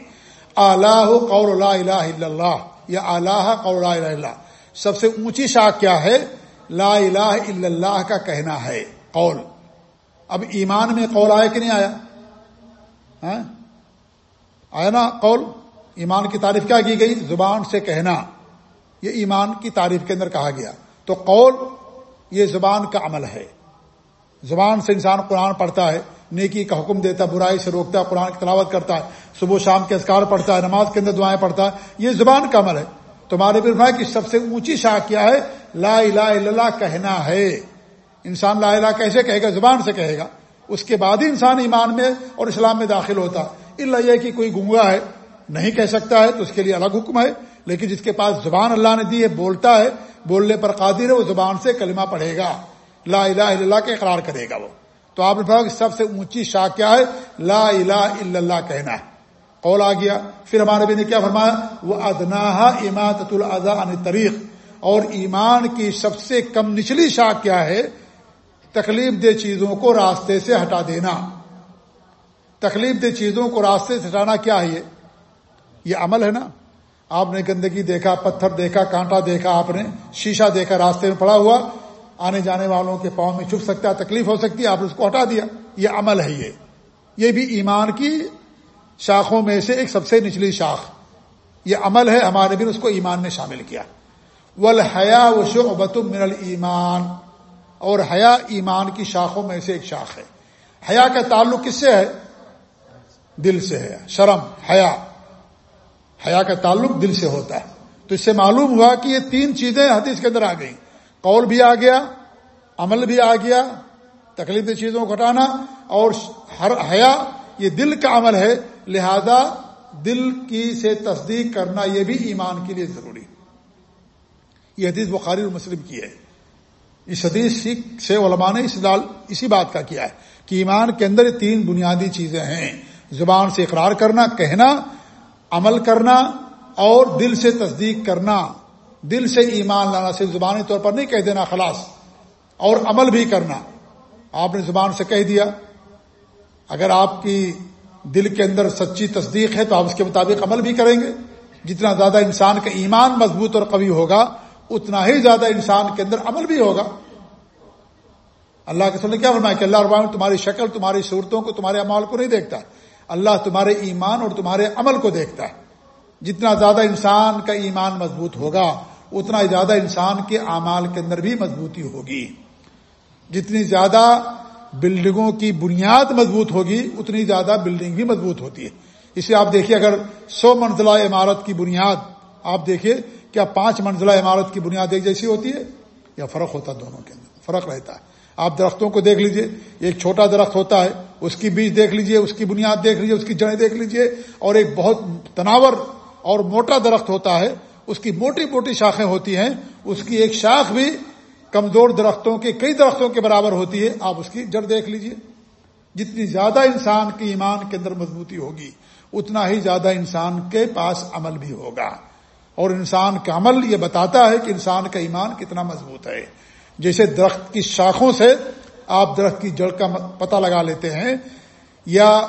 اللہ قور اللہ الہ الا اللہ یا اللہ قور الہ اللہ۔ سب سے اونچی شاخ کیا ہے؟ لا الہ الا اللہ کا کہنا ہے۔ قول۔ اب ایمان میں قول آیا کہ نہیں آیا؟ ہاں؟ آیا نا قول؟ ایمان کی تعریف کیا کی گئی؟ زبان سے کہنا۔ یہ ایمان کی تعریف کے اندر کہا گیا۔ تو قول یہ زبان کا عمل ہے۔ زبان سے انسان قرآن پڑھتا ہے، نیکی کا حکم دیتا ہے برائی سے روکتا ہے قرآن کی تلاوت کرتا ہے، صبح شام کے اذکار پڑھتا ہے، نماز کے اندر دعائیں پڑھتا ہے۔ یہ زبان کا عمل ہے۔ تمہارے بھی فرمایا کہ سب سے اونچی شاہ کیا ہے؟ لا الہ الا اللہ کہنا ہے۔ انسان لا الہ کیسے کہے گا؟ زبان سے کہے گا۔ اس کے بعد ہی انسان ایمان میں اور اسلام میں داخل ہوتا۔ اللہ یہ کہ کوئی گنگا ہے، نہیں کہہ سکتا ہے، تو اس کے لیے الگ حکم ہے۔ لیکن جس کے پاس زبان اللہ نے دی ہے، بولتا ہے۔ بولنے پر قادر ہے، وہ زبان سے کلمہ پڑھے گا۔ لا الہ الا اللہ کے اقرار کرے گا وہ۔ تو آپ نے کہ سب سے اونچی شاہ کیا ہے؟ لا الہ الا اللہ کہنا ہے۔ قول آ گیا۔ پھر ہمارے بھی نے کیا فرمایا؟ وہ ادنا اماط الضا ان طریق اور ایمان کی سب سے کم نچلی شاہ کیا ہے؟ تکلیف دہ چیزوں کو راستے سے ہٹا دینا۔ تکلیف دہ چیزوں کو راستے سے ہٹانا کیا ہے؟ یہ عمل ہے نا۔ آپ نے گندگی دیکھا، پتھر دیکھا، کانٹا دیکھا، آپ نے شیشہ دیکھا، راستے میں پڑا ہوا، آنے جانے والوں کے پاؤں میں چھپ سکتا ہے تکلیف ہو سکتی ہے آپ نے اس کو ہٹا دیا۔ یہ عمل ہے یہ۔ یہ بھی ایمان کی شاخوں میں سے ایک سب سے نچلی شاخ۔ یہ عمل ہے، ہمارے بھی اس کو ایمان میں شامل کیا۔ ول حیا و شعبت من ایمان اور حیا ایمان کی شاخوں میں سے ایک شاخ ہے۔ حیا کا تعلق کس سے ہے؟ دل سے ہے۔ شرم، حیا۔ حیا کا تعلق دل سے ہوتا ہے۔ تو اس سے معلوم ہوا کہ یہ تین چیزیں حدیث کے اندر آ گئیں۔ قول بھی آ گیا، عمل بھی آ گیا، تکلیف چیزوں کو ہٹانا، اور ہر حیا، یہ دل کا عمل ہے۔ لہذا دل کی سے تصدیق کرنا یہ بھی ایمان کے لیے ضروری یہ حدیث بخاری اور مسلم کی ہے۔ اس حدیث سے علماء نے اس لال اسی بات کا کیا ہے کہ ایمان کے اندر تین بنیادی چیزیں ہیں۔ زبان سے اقرار کرنا، کہنا، عمل کرنا اور دل سے تصدیق کرنا۔ دل سے ایمان لانا، صرف زبانی طور پر نہیں کہہ دینا، خلاص۔ اور عمل بھی کرنا۔ آپ نے زبان سے کہہ دیا۔ اگر آپ کی دل کے اندر سچی تصدیق ہے تو آپ اس کے مطابق عمل بھی کریں گے۔ جتنا زیادہ انسان کا ایمان مضبوط اور قوی ہوگا اتنا ہی زیادہ انسان کے اندر عمل بھی ہوگا۔ اللہ کے نے کیا فرمایا کہ اللہ ربان تمہاری شکل، تمہاری صورتوں کو، تمہارے عمال کو نہیں دیکھتا۔ اللہ تمہارے ایمان اور تمہارے عمل کو دیکھتا ہے۔ جتنا زیادہ انسان کا ایمان مضبوط ہوگا، اتنا زیادہ انسان کے اعمال کے اندر بھی مضبوطی ہوگی۔ جتنی زیادہ بلڈنگوں کی بنیاد مضبوط ہوگی، اتنی زیادہ بلڈنگ بھی مضبوط ہوتی ہے۔ اسے آپ دیکھیے، اگر سو منزلہ عمارت کی بنیاد آپ دیکھیے کیا پانچ منزلہ عمارت کی بنیاد ایک جیسی ہوتی ہے؟ یا فرق ہوتا دونوں کے اندر؟ فرق رہتا ہے۔ آپ درختوں کو دیکھ لیجیے، ایک چھوٹا درخت ہوتا ہے، اس کی بیج دیکھ لیجیے، اس کی بنیاد دیکھ لیجیے، اس کی جڑیں دیکھ لیجیے، اور ایک بہت تناور اور موٹا درخت ہوتا ہے، اس کی موٹی موٹی شاخیں ہوتی ہیں، اس کی ایک شاخ بھی کمزور درختوں کے، کئی درختوں کے برابر ہوتی ہے، آپ اس کی جڑ دیکھ لیجیے۔ جتنی زیادہ انسان کی ایمان کے اندر مضبوطی ہوگی، اتنا ہی زیادہ انسان کے پاس عمل بھی ہوگا۔ اور انسان کا عمل یہ بتاتا ہے کہ انسان کا ایمان کتنا مضبوط ہے۔ جیسے درخت کی شاخوں سے آپ درخت کی جڑ کا پتہ لگا لیتے ہیں یا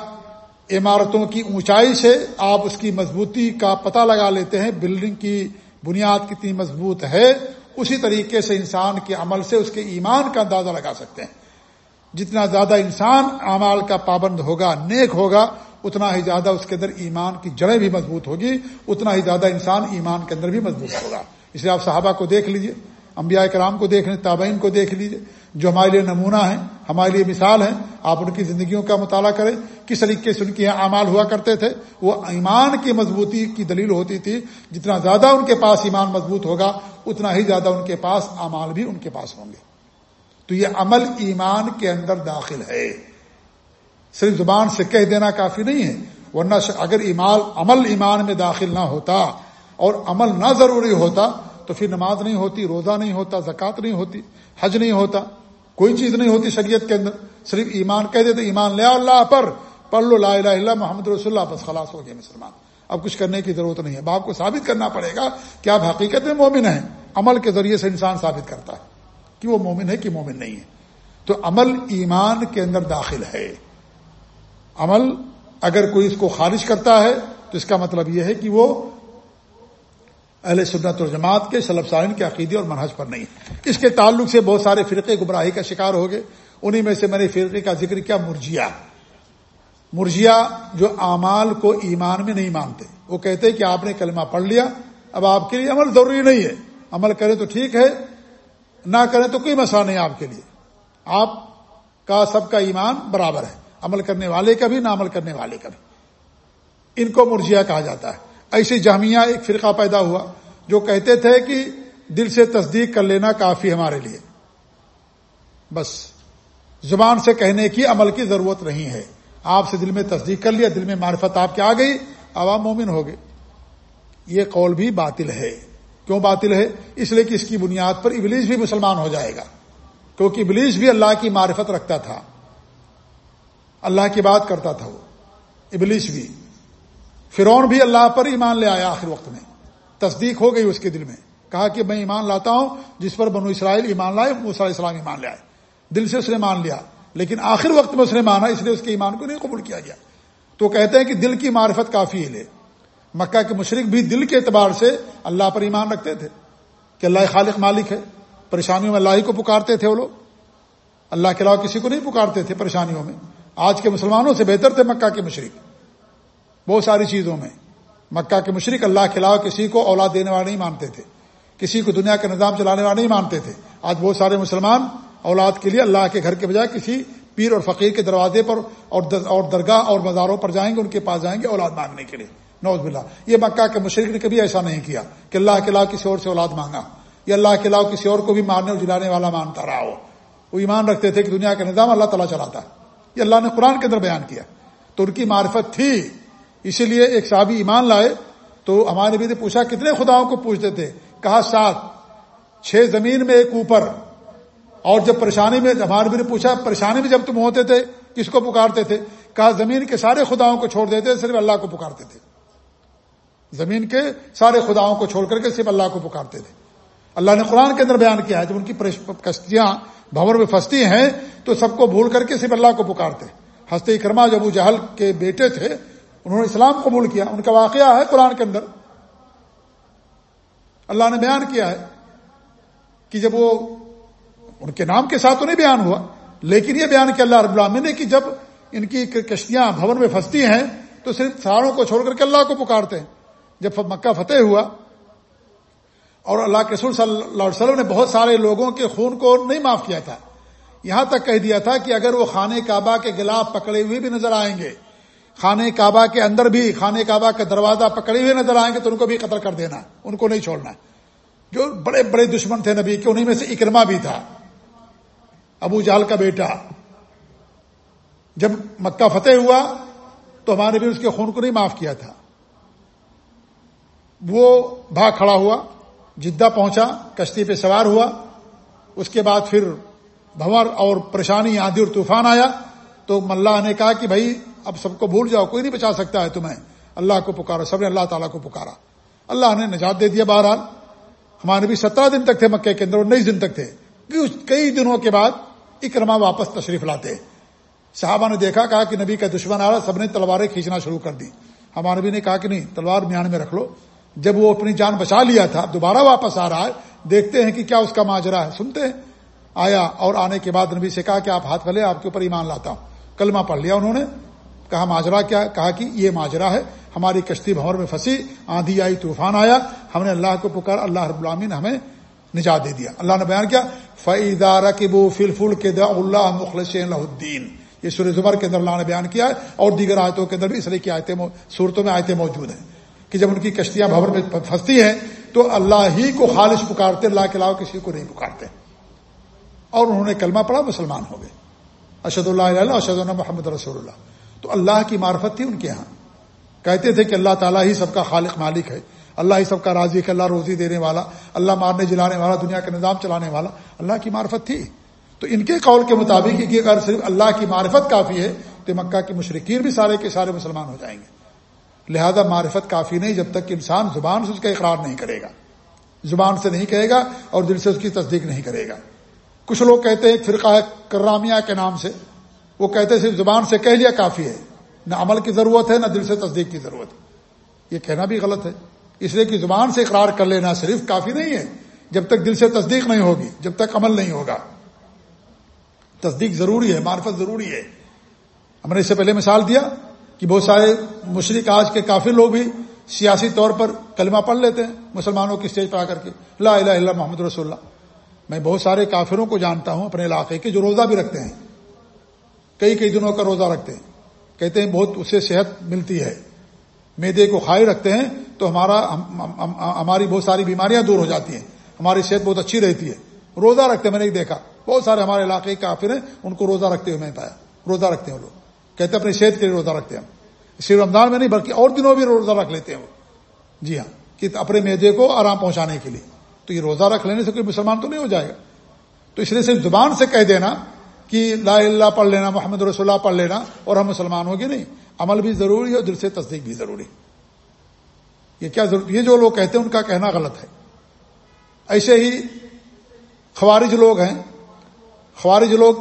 عمارتوں کی اونچائی سے آپ اس کی مضبوطی کا پتہ لگا لیتے ہیں، بلڈنگ کی بنیاد کتنی مضبوط ہے۔ اسی طریقے سے انسان کے عمل سے اس کے ایمان کا اندازہ لگا سکتے ہیں۔ جتنا زیادہ انسان اعمال کا پابند ہوگا، نیک ہوگا اتنا ہی زیادہ اس کے اندر ایمان کی جڑیں بھی مضبوط ہوگی، اتنا ہی زیادہ انسان ایمان کے اندر بھی مضبوط ہوگا۔ اس لیے آپ صحابہ کو دیکھ لیجیے، انبیاء کرام کو دیکھ لیں، تابعین کو دیکھ لیجیے، جو ہمارے لیے نمونہ ہیں، ہمارے لیے مثال ہیں، آپ ان کی زندگیوں کا مطالعہ کریں۔ کس طریقے سے ان کے یہاں اعمال ہوا کرتے تھے، وہ ایمان کی مضبوطی کی دلیل ہوتی تھی۔ جتنا زیادہ ان کے پاس ایمان مضبوط ہوگا، اتنا ہی زیادہ ان کے پاس اعمال بھی ان کے پاس ہوں گے۔ تو یہ عمل ایمان کے اندر داخل ہے۔ صرف زبان سے کہہ دینا کافی نہیں ہے، ورنہ اگر ایمان عمل ایمان میں داخل نہ ہوتا اور عمل نہ ضروری ہوتا تو پھر نماز نہیں ہوتی، روزہ نہیں ہوتا، زکوٰۃ نہیں ہوتی، حج نہیں ہوتا، کوئی چیز نہیں ہوتی شریعت کے اندر۔ صرف ایمان کہہ دیتے، ایمان لیا اللہ پر، پڑھ لو لا الہ الا محمد رسول اللہ، بس خلاص ہو گیا مسلمان۔ اب کچھ کرنے کی ضرورت نہیں ہے۔ باپ کو ثابت کرنا پڑے گا کہ آپ حقیقت میں مومن ہیں۔ عمل کے ذریعے سے انسان ثابت کرتا ہے کہ وہ مومن ہے کہ مومن نہیں ہے۔ تو عمل ایمان کے اندر داخل ہے۔ عمل اگر کوئی اس کو خارج کرتا ہے، تو اس کا مطلب یہ ہے کہ وہ اہل سنت اور جماعت کے سلب سالین کے عقیدے اور منحص پر نہیں اس کے تعلق سے بہت سارے فرقے گمراہی کا شکار ہو گئے۔ انہیں میں سے میں نے فرقے کا ذکر کیا، مرجیا۔ مرجیا جو اعمال کو ایمان میں نہیں مانتے۔ وہ کہتے کہ آپ نے کلمہ پڑھ لیا، اب آپ کے لیے عمل ضروری نہیں ہے۔ عمل کریں تو ٹھیک ہے، نہ کریں تو کوئی مسئلہ نہیں آپ کے لیے۔ آپ کا سب کا ایمان برابر ہے۔ عمل کرنے والے کا بھی، نہ عمل کرنے والے کا بھی۔ ان کو مرجیا کہا جاتا ہے۔ ایسی جامعہ ایک فرقہ پیدا ہوا جو کہتے تھے کہ دل سے تصدیق کر لینا کافی ہمارے لیے۔ بس، زبان سے کہنے کی عمل کی ضرورت نہیں ہے۔ آپ سے دل میں تصدیق کر لیا، دل میں معرفت آپ کے آ گئی، عوام مومن ہو گئے۔ یہ قول بھی باطل ہے۔ کیوں باطل ہے؟ اس لیے کہ اس کی بنیاد پر ابلیس بھی مسلمان ہو جائے گا۔ کیونکہ ابلیس بھی اللہ کی معرفت رکھتا تھا۔ اللہ کی بات کرتا تھا وہ، ابلیس بھی۔ فرون بھی اللہ پر ایمان لے آیا آخر وقت میں۔ تصدیق ہو گئی اس کے دل میں۔ کہا کہ میں ایمان لاتا ہوں، جس پر بنو اسرائیل ایمان لائے علیہ السلام ایمان لے آئے۔ دل سے اس نے مان لیا، لیکن آخر وقت میں اس نے مانا اس لیے اس کے ایمان کو نہیں قبول کیا گیا۔ تو کہتے ہیں کہ دل کی معرفت کافی ہے لے۔ مکہ کے مشرق بھی دل کے اعتبار سے اللہ پر ایمان رکھتے تھے کہ اللہ خالق مالک ہے۔ پریشانیوں میں اللہ ہی کو پکارتے تھے وہ لوگ۔ اللہ کے علاوہ کسی کو نہیں پکارتے تھے پریشانیوں میں۔ آج کے مسلمانوں سے بہتر تھے مکہ کے مشرق۔ بہت ساری چیزوں میں۔ مکہ کے مشرق اللہ کے علاوہ کسی کو اولاد دینے والے نہیں مانتے تھے۔ کسی کو دنیا کا نظام چلانے والے نہیں مانتے تھے۔ آج بہت سارے مسلمان اولاد کے لیے اللہ کے گھر کے بجائے کسی پیر اور فقیر کے دروازے پر اور درگاہ اور مزاروں پر جائیں گے، ان کے پاس جائیں گے اولاد مانگنے کے لیے۔ نوز بلا یہ مکہ کے مشرق نے کبھی ایسا نہیں کیا کہ اللہ کے علاوہ کسی اور سے اولاد مانگا۔ یا اللہ کے علاوہ کسی اور کو بھی مارنے اور جلانے والا مانتا رہا ہو۔ وہ ایمان رکھتے تھے کہ دنیا کا نظام اللہ تعالیٰ چلاتا ہے۔ یہ اللہ نے قرآن کے اندر بیان کیا تو ان کی معرفت تھی۔ اسی لیے ایک صحابی ایمان لائے تو ہمارے نبی نے پوچھا، کتنے خداؤں کو پوچھتے تھے؟ کہا، سات۔ چھ زمین میں ایک اوپر۔ اور جب پریشانی میں، ہمارے نبی نے پوچھا، پریشانی میں جب تم ہوتے تھے، کس کو پکارتے تھے؟ کہا، زمین کے سارے خداؤں کو چھوڑ دیتے، صرف اللہ کو پکارتے تھے۔ زمین کے سارے خداؤں کو چھوڑ کر کے صرف اللہ کو پکارتے تھے۔ اللہ نے قرآن کے اندر بیان کیا ہے، جب ان کی کشتیاں بھور میں پھنستی ہیں تو سب کو بھول کر کے صرف اللہ کو پکارتے۔ ہنستے کرما جب جہل کے بیٹے تھے، انہوں نے اسلام قبول کیا۔ ان کا واقعہ ہے قرآن کے اندر۔ اللہ نے بیان کیا ہے کہ جب وہ ان کے نام کے ساتھ تو نہیں بیان ہوا، لیکن یہ بیان کیا اللہ رب العالمین نے کہ جب ان کی کشتیاں بھون میں پھنستی ہیں تو صرف سہاروں کو چھوڑ کر کے اللہ کو پکارتے ہیں۔ جب مکہ فتح ہوا اور اللہ کے رسول صلی اللہ علیہ وسلم نے بہت سارے لوگوں کے خون کو نہیں معاف کیا تھا۔ یہاں تک کہہ دیا تھا کہ اگر وہ خانہ کعبہ کے گلاف پکڑے ہوئے بھی نظر آئیں گے خانہ کعبہ کے اندر بھی خانہ کعبہ کا دروازہ پکڑے ہوئے نظر آئیں گے تو ان کو بھی قتل کر دینا، ان کو نہیں چھوڑنا۔ جو بڑے بڑے دشمن تھے نبی کے انہیں میں سے اکرما بھی تھا۔ ابو جال کا بیٹا۔ جب مکہ فتح ہوا تو ہمارے بھی اس کے خون کو نہیں معاف کیا تھا۔ وہ بھاگ کھڑا ہوا۔ جدہ پہنچا، کشتی پہ سوار ہوا۔ اس کے بعد پھر بھور اور پریشانی، آندھی اور طوفان آیا۔ تو ملا نے کہا کہ بھائی، اب سب کو بھول جاؤ، کوئی نہیں بچا سکتا ہے تمہیں۔ اللہ کو پکارا، سب نے اللہ تعالیٰ کو پکارا۔ اللہ نے نجات دے دیا بہرحال۔ ہمارے بھی سترہ دن تک تھے مکے کے اندر انیس دن تک تھے۔ کئی دنوں کے بعد اکرما واپس تشریف لاتے۔ صحابہ نے دیکھا، کہا کہ نبی کا دشمن آ رہا، سب نے تلواریں کھینچنا شروع کر دی۔ ہمارے بھی نے کہا کہ نہیں، تلوار میان میں رکھ لو۔ جب وہ اپنی جان بچا لیا تھا دوبارہ واپس آ رہا ہے، دیکھتے ہیں کہ کیا اس کا ماجرا ہے۔ سنتے ہیں۔ آیا اور آنے کے بعد نبی سے کہا کہ آپ ہاتھ پھلے آپ کے اوپر ایمان لاتا ہوں۔ کلمہ پڑھ لیا انہوں نے۔ کہا، ماجرا کیا؟ کہا کہ یہ ماجرا ہے، ہماری کشتی بھور میں پھنسی، آندھی آئی، طوفان آیا، ہم نے اللہ کو پکار، اللہ رب العامین ہمیں نجات دے دیا۔ اللہ نے بیان کیا فعدار کبو فل فل کے دا اللہ مخلص الدین یہ سورہ زبر کے اندر اللہ نے بیان کیا ہے اور دیگر آیتوں کے اندر بھی اس لیے کی آیتیں صورتوں میں آیتیں موجود ہیں۔ کہ جب ان کی کشتیاں بھور میں پھنستی ہیں تو اللہ ہی کو خالص پکارتے اللہ کے علاوہ کسی کو نہیں پکارتے۔ اور انہوں نے کلمہ پڑھا، مسلمان ہو گئے۔ اشد اللہ علیہ اشد اللہ محمد رسول اللہ۔ تو اللہ کی معرفت تھی ان کے ہاں۔ کہتے تھے کہ اللہ تعالیٰ ہی سب کا خالق مالک ہے۔ اللہ ہی سب کا راضی ہے، اللہ روزی دینے والا، اللہ مارنے جلانے والا، دنیا کا نظام چلانے والا۔ اللہ کی معرفت تھی۔ تو ان کے قول کے مطابق کہ اگر صرف اللہ کی معرفت کافی ہے، تو مکہ کے مشرقین بھی سارے کے سارے مسلمان ہو جائیں گے۔ لہذا معرفت کافی نہیں جب تک کہ انسان زبان سے اس کا اقرار نہیں کرے گا۔ زبان سے نہیں کہے گا اور دل سے اس کی تصدیق نہیں کرے گا۔ کچھ لوگ کہتے ہیں فرقہ کرامیہ کے نام سے۔ وہ کہتے صرف زبان سے کہہ لیا کافی ہے۔ نہ عمل کی ضرورت ہے، نہ دل سے تصدیق کی ضرورت۔ ہے یہ کہنا بھی غلط ہے۔ اس لیے کہ زبان سے اقرار کر لینا صرف کافی نہیں ہے۔ جب تک دل سے تصدیق نہیں ہوگی، جب تک عمل نہیں ہوگا۔ تصدیق ضروری ہے، معرفت ضروری ہے۔ ہم نے اس سے پہلے مثال دیا۔ کہ بہت سارے مشرق آج کے کافی لوگ بھی سیاسی طور پر کلمہ پڑھ لیتے ہیں مسلمانوں کی اسٹیج پر آ کر کے۔ لا الہ الا محمد رسول اللہ۔ میں بہت سارے کافروں کو جانتا ہوں اپنے علاقے کے جو روزہ بھی رکھتے ہیں۔ کئی کئی دنوں کا روزہ رکھتے ہیں۔ کہتے ہیں بہت اس سے صحت ملتی ہے۔ میدے کو کھائے رکھتے ہیں تو ہمارا ہماری بہت ساری بیماریاں دور ہو جاتی ہیں۔ ہماری صحت بہت اچھی رہتی ہے۔ روزہ رکھتے ہیں، میں نے دیکھا۔ بہت سارے ہمارے علاقے کے کافر ہیں، ان کو روزہ رکھتے ہوئے میں پایا روزہ رکھتے ہیں وہ لوگ۔ کہتے ہیں اپنی صحت کے لیے روزہ رکھتے ہیں صرف رمضان میں نہیں، بلکہ اور دنوں بھی روزہ رکھ لیتے ہیں وہ۔ جی ہاں کہ اپنے میدے کو آرام پہنچانے کے لیے۔ تو یہ روزہ رکھ لینے سے کوئی مسلمان تو نہیں ہو جائے گا؟ تو اس لیے صرف زبان سے کہہ دینا کہ لا اللہ پڑھ لینا، محمد رسول اللہ پڑھ لینا اور ہم مسلمان ہوگی نہیں۔ عمل بھی ضروری ہے اور دل سے تصدیق بھی ضروری یہ کیا ضروری یہ جو لوگ کہتے ہیں، ان کا کہنا غلط ہے۔ ایسے ہی خوارج لوگ ہیں۔ خوارج لوگ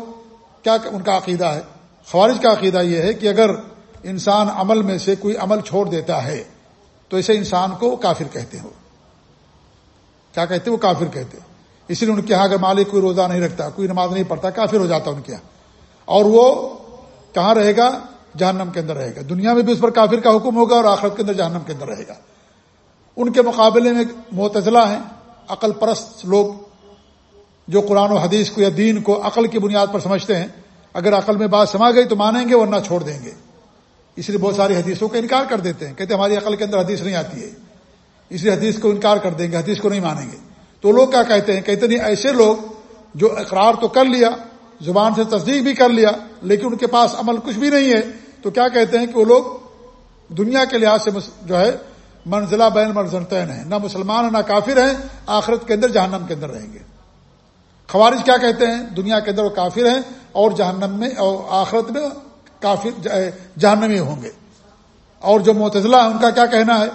کیا، ان کا عقیدہ ہے؟ خوارج کا عقیدہ یہ ہے کہ اگر انسان عمل میں سے کوئی عمل چھوڑ دیتا ہے، تو اسے انسان کو کافر کہتے ہیں کیا کہتے وہ کافر کہتے اس لیے ان کے یہاں اگر مالک کوئی روزہ نہیں رکھتا، کوئی نماز نہیں پڑھتا، کافر ہو جاتا ان کے یہاں۔ اور وہ کہاں رہے گا؟ جہنم کے اندر رہے گا۔ دنیا میں بھی اس پر کافر کا حکم ہوگا اور آخرت کے اندر جہنم کے اندر رہے گا۔ ان کے مقابلے میں معتزلہ ہیں، عقل پرست لوگ جو قرآن و حدیث کو یا دین کو عقل کی بنیاد پر سمجھتے ہیں۔ اگر عقل میں بات سما گئی تو مانیں گے ورنہ چھوڑ دیں گے۔ اس لیے بہت ساری حدیثوں کا انکار کر دیتے ہیں۔ کہتے ہیں ہماری عقل کے اندر حدیث نہیں آتی ہے۔ اس لیے حدیث کو انکار کر دیں گے، حدیث کو نہیں مانیں گے۔ تو لوگ کیا کہتے ہیں؟ کہتے نہیں، ایسے لوگ جو اقرار تو کر لیا، زبان سے تصدیق بھی کر لیا، لیکن ان کے پاس عمل کچھ بھی نہیں ہے، تو کیا کہتے ہیں کہ وہ لوگ دنیا کے لحاظ سے جو ہے، منزلہ بین منظرتین ہیں۔ نہ مسلمان ہیں، نہ کافر ہیں، آخرت کے اندر جہنم کے اندر رہیں گے۔ خوارج کیا کہتے ہیں؟ دنیا کے اندر وہ کافر ہیں اور جہنم میں اور آخرت میں کافر جہنمی ہوں گے۔ اور جو متضلاع ان کا کیا کہنا ہے؟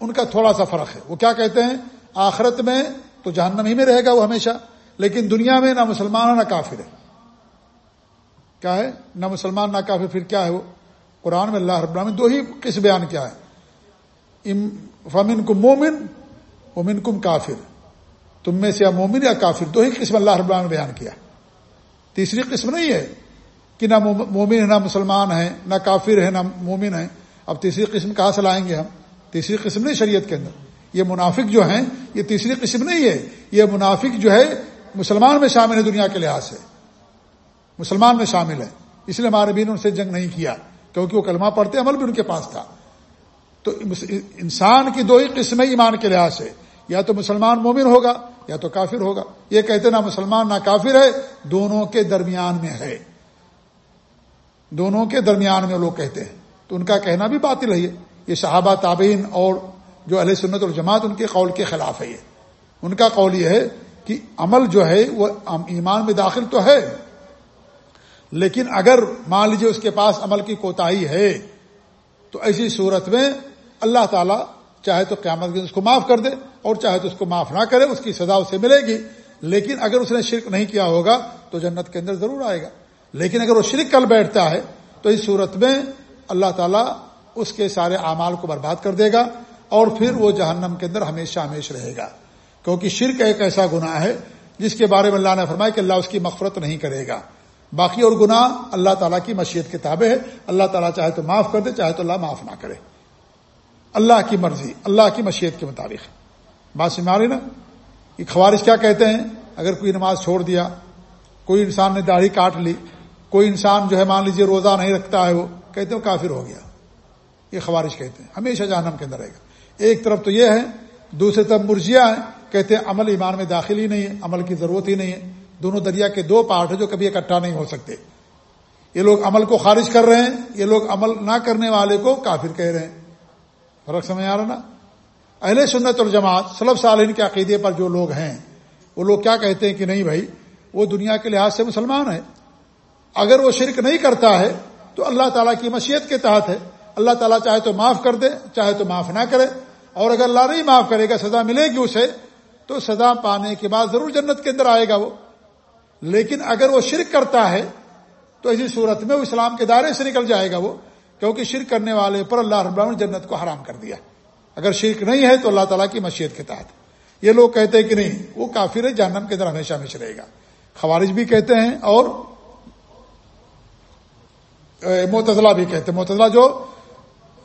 ان کا تھوڑا سا فرق ہے۔ وہ کیا کہتے ہیں؟ آخرت میں تو جہنم ہی میں رہے گا وہ ہمیشہ، لیکن دنیا میں نہ مسلمان نہ کافر ہے۔ کیا ہے؟ نہ مسلمان نہ کافر، پھر کیا ہے وہ؟ قرآن میں اللہ رب العالمین دو ہی کس بیان کیا ہے فمن کم مومن ومن کم کافر۔ تم میں سے یا مومن یا کافر؟ دو ہی قسم اللہ رب العالمین نے بیان کیا۔ تیسری قسم نہیں ہے کہ نہ مومن ہے نہ مسلمان ہے نہ کافر ہے نہ مومن ہے اب تیسری قسم کہاں سے لائیں گے ہم؟ تیسری قسم نہیں شریعت کے اندر۔ یہ منافق جو ہیں، یہ تیسری قسم نہیں ہے۔ یہ منافق جو ہے، مسلمان میں شامل ہے دنیا کے لحاظ سے۔ مسلمان میں شامل ہے اس لیے ہمارے بھی نے ان سے جنگ نہیں کیا، کیونکہ وہ کلمہ پڑھتے عمل بھی ان کے پاس تھا۔ تو انسان کی دو ہی قسمیں ایمان کے لحاظ سے۔ یا تو مسلمان مومن ہوگا یا تو کافر ہوگا۔ یہ کہتے نہ مسلمان نہ کافر ہے، دونوں کے درمیان میں ہے۔ دونوں کے درمیان میں لوگ کہتے ہیں۔ تو ان کا کہنا بھی باطل ہے یہ۔ صحابہ تابعین اور جو علیہ سنت الجماعت ان کے قول کے خلاف ہے یہ۔ ان کا قول یہ ہے کہ عمل جو ہے وہ ایمان میں داخل تو ہے، لیکن اگر مان لیجیے اس کے پاس عمل کی کوتاہی ہے، تو ایسی صورت میں اللہ تعالیٰ چاہے تو قیامت اس کو معاف کر دے۔ اور چاہے تو اس کو معاف نہ کرے، اس کی سزا اسے ملے گی۔ لیکن اگر اس نے شرک نہیں کیا ہوگا، تو جنت کے اندر ضرور آئے گا۔ لیکن اگر وہ شرک کل بیٹھتا ہے، تو اس صورت میں اللہ تعالیٰ اس کے سارے اعمال کو برباد کر دے گا اور پھر وہ جہنم کے اندر ہمیشہ ہمیش رہے گا۔ کیونکہ شرک ایک ایسا گناہ ہے، جس کے بارے میں اللہ نے فرمایا کہ اللہ اس کی مغفرت نہیں کرے گا۔ باقی اور گناہ اللہ تعالیٰ کی مشیت کتابیں ہے۔ اللہ تعالیٰ چاہے تو معاف کر دے، چاہے تو اللہ معاف نہ کرے۔ اللہ کی مرضی، اللہ کی مشیت کے مطابق۔ بات سماری نا؟ یہ خوارش کیا کہتے ہیں؟ اگر کوئی نماز چھوڑ دیا، کوئی انسان نے داڑھی کاٹ لی، کوئی انسان جو ہے مان لیجیے روزہ نہیں رکھتا ہے وہ، کہتے ہیں کافر ہو گیا۔ یہ خوارش کہتے ہیں۔ ہمیشہ جہنم کے اندر رہے گا۔ ایک طرف تو یہ ہے، دوسری طرف مرجیا ہے کہتے ہیں عمل ایمان میں داخل ہی نہیں ہے، عمل کی ضرورت ہی نہیں ہے۔ دونوں دریا کے دو پارٹ ہیں جو کبھی اکٹھا نہیں ہو سکتے۔ یہ لوگ عمل کو خارج کر رہے ہیں، یہ لوگ عمل نہ کرنے والے کو کافر کہہ رہے ہیں۔ فرق سمجھ آ رہا نا؟ اہل سنت اور جماعت سلب سالین کے عقیدے پر جو لوگ ہیں، وہ لوگ کیا کہتے ہیں کہ نہیں بھائی، وہ دنیا کے لحاظ سے مسلمان ہے اگر وہ شرک نہیں کرتا ہے، تو اللہ تعالیٰ کی مشیت کے تحت ہے۔ اللہ تعالیٰ چاہے تو معاف کر دے، چاہے تو معاف نہ کرے۔ اور اگر اللہ نہیں معاف کرے گا، سزا ملے گی اسے، تو سزا پانے کے بعد ضرور جنت کے اندر آئے گا وہ۔ لیکن اگر وہ شرک کرتا ہے، تو اسی صورت میں وہ اسلام کے دائرے سے نکل جائے گا وہ، کیونکہ شرک کرنے والے پر اللہ رب نے جنت کو حرام کر دیا۔ ہے اگر شرک نہیں ہے تو اللہ تعالیٰ کی مشیت کے تحت۔ یہ لوگ کہتے ہیں کہ نہیں، وہ کافر ہے، جہنم کے اندر ہمیشہ ہمیشہ رہے گا۔ خوارج بھی کہتے ہیں اور متضلاع بھی کہتے ہیں۔ متضلاع جو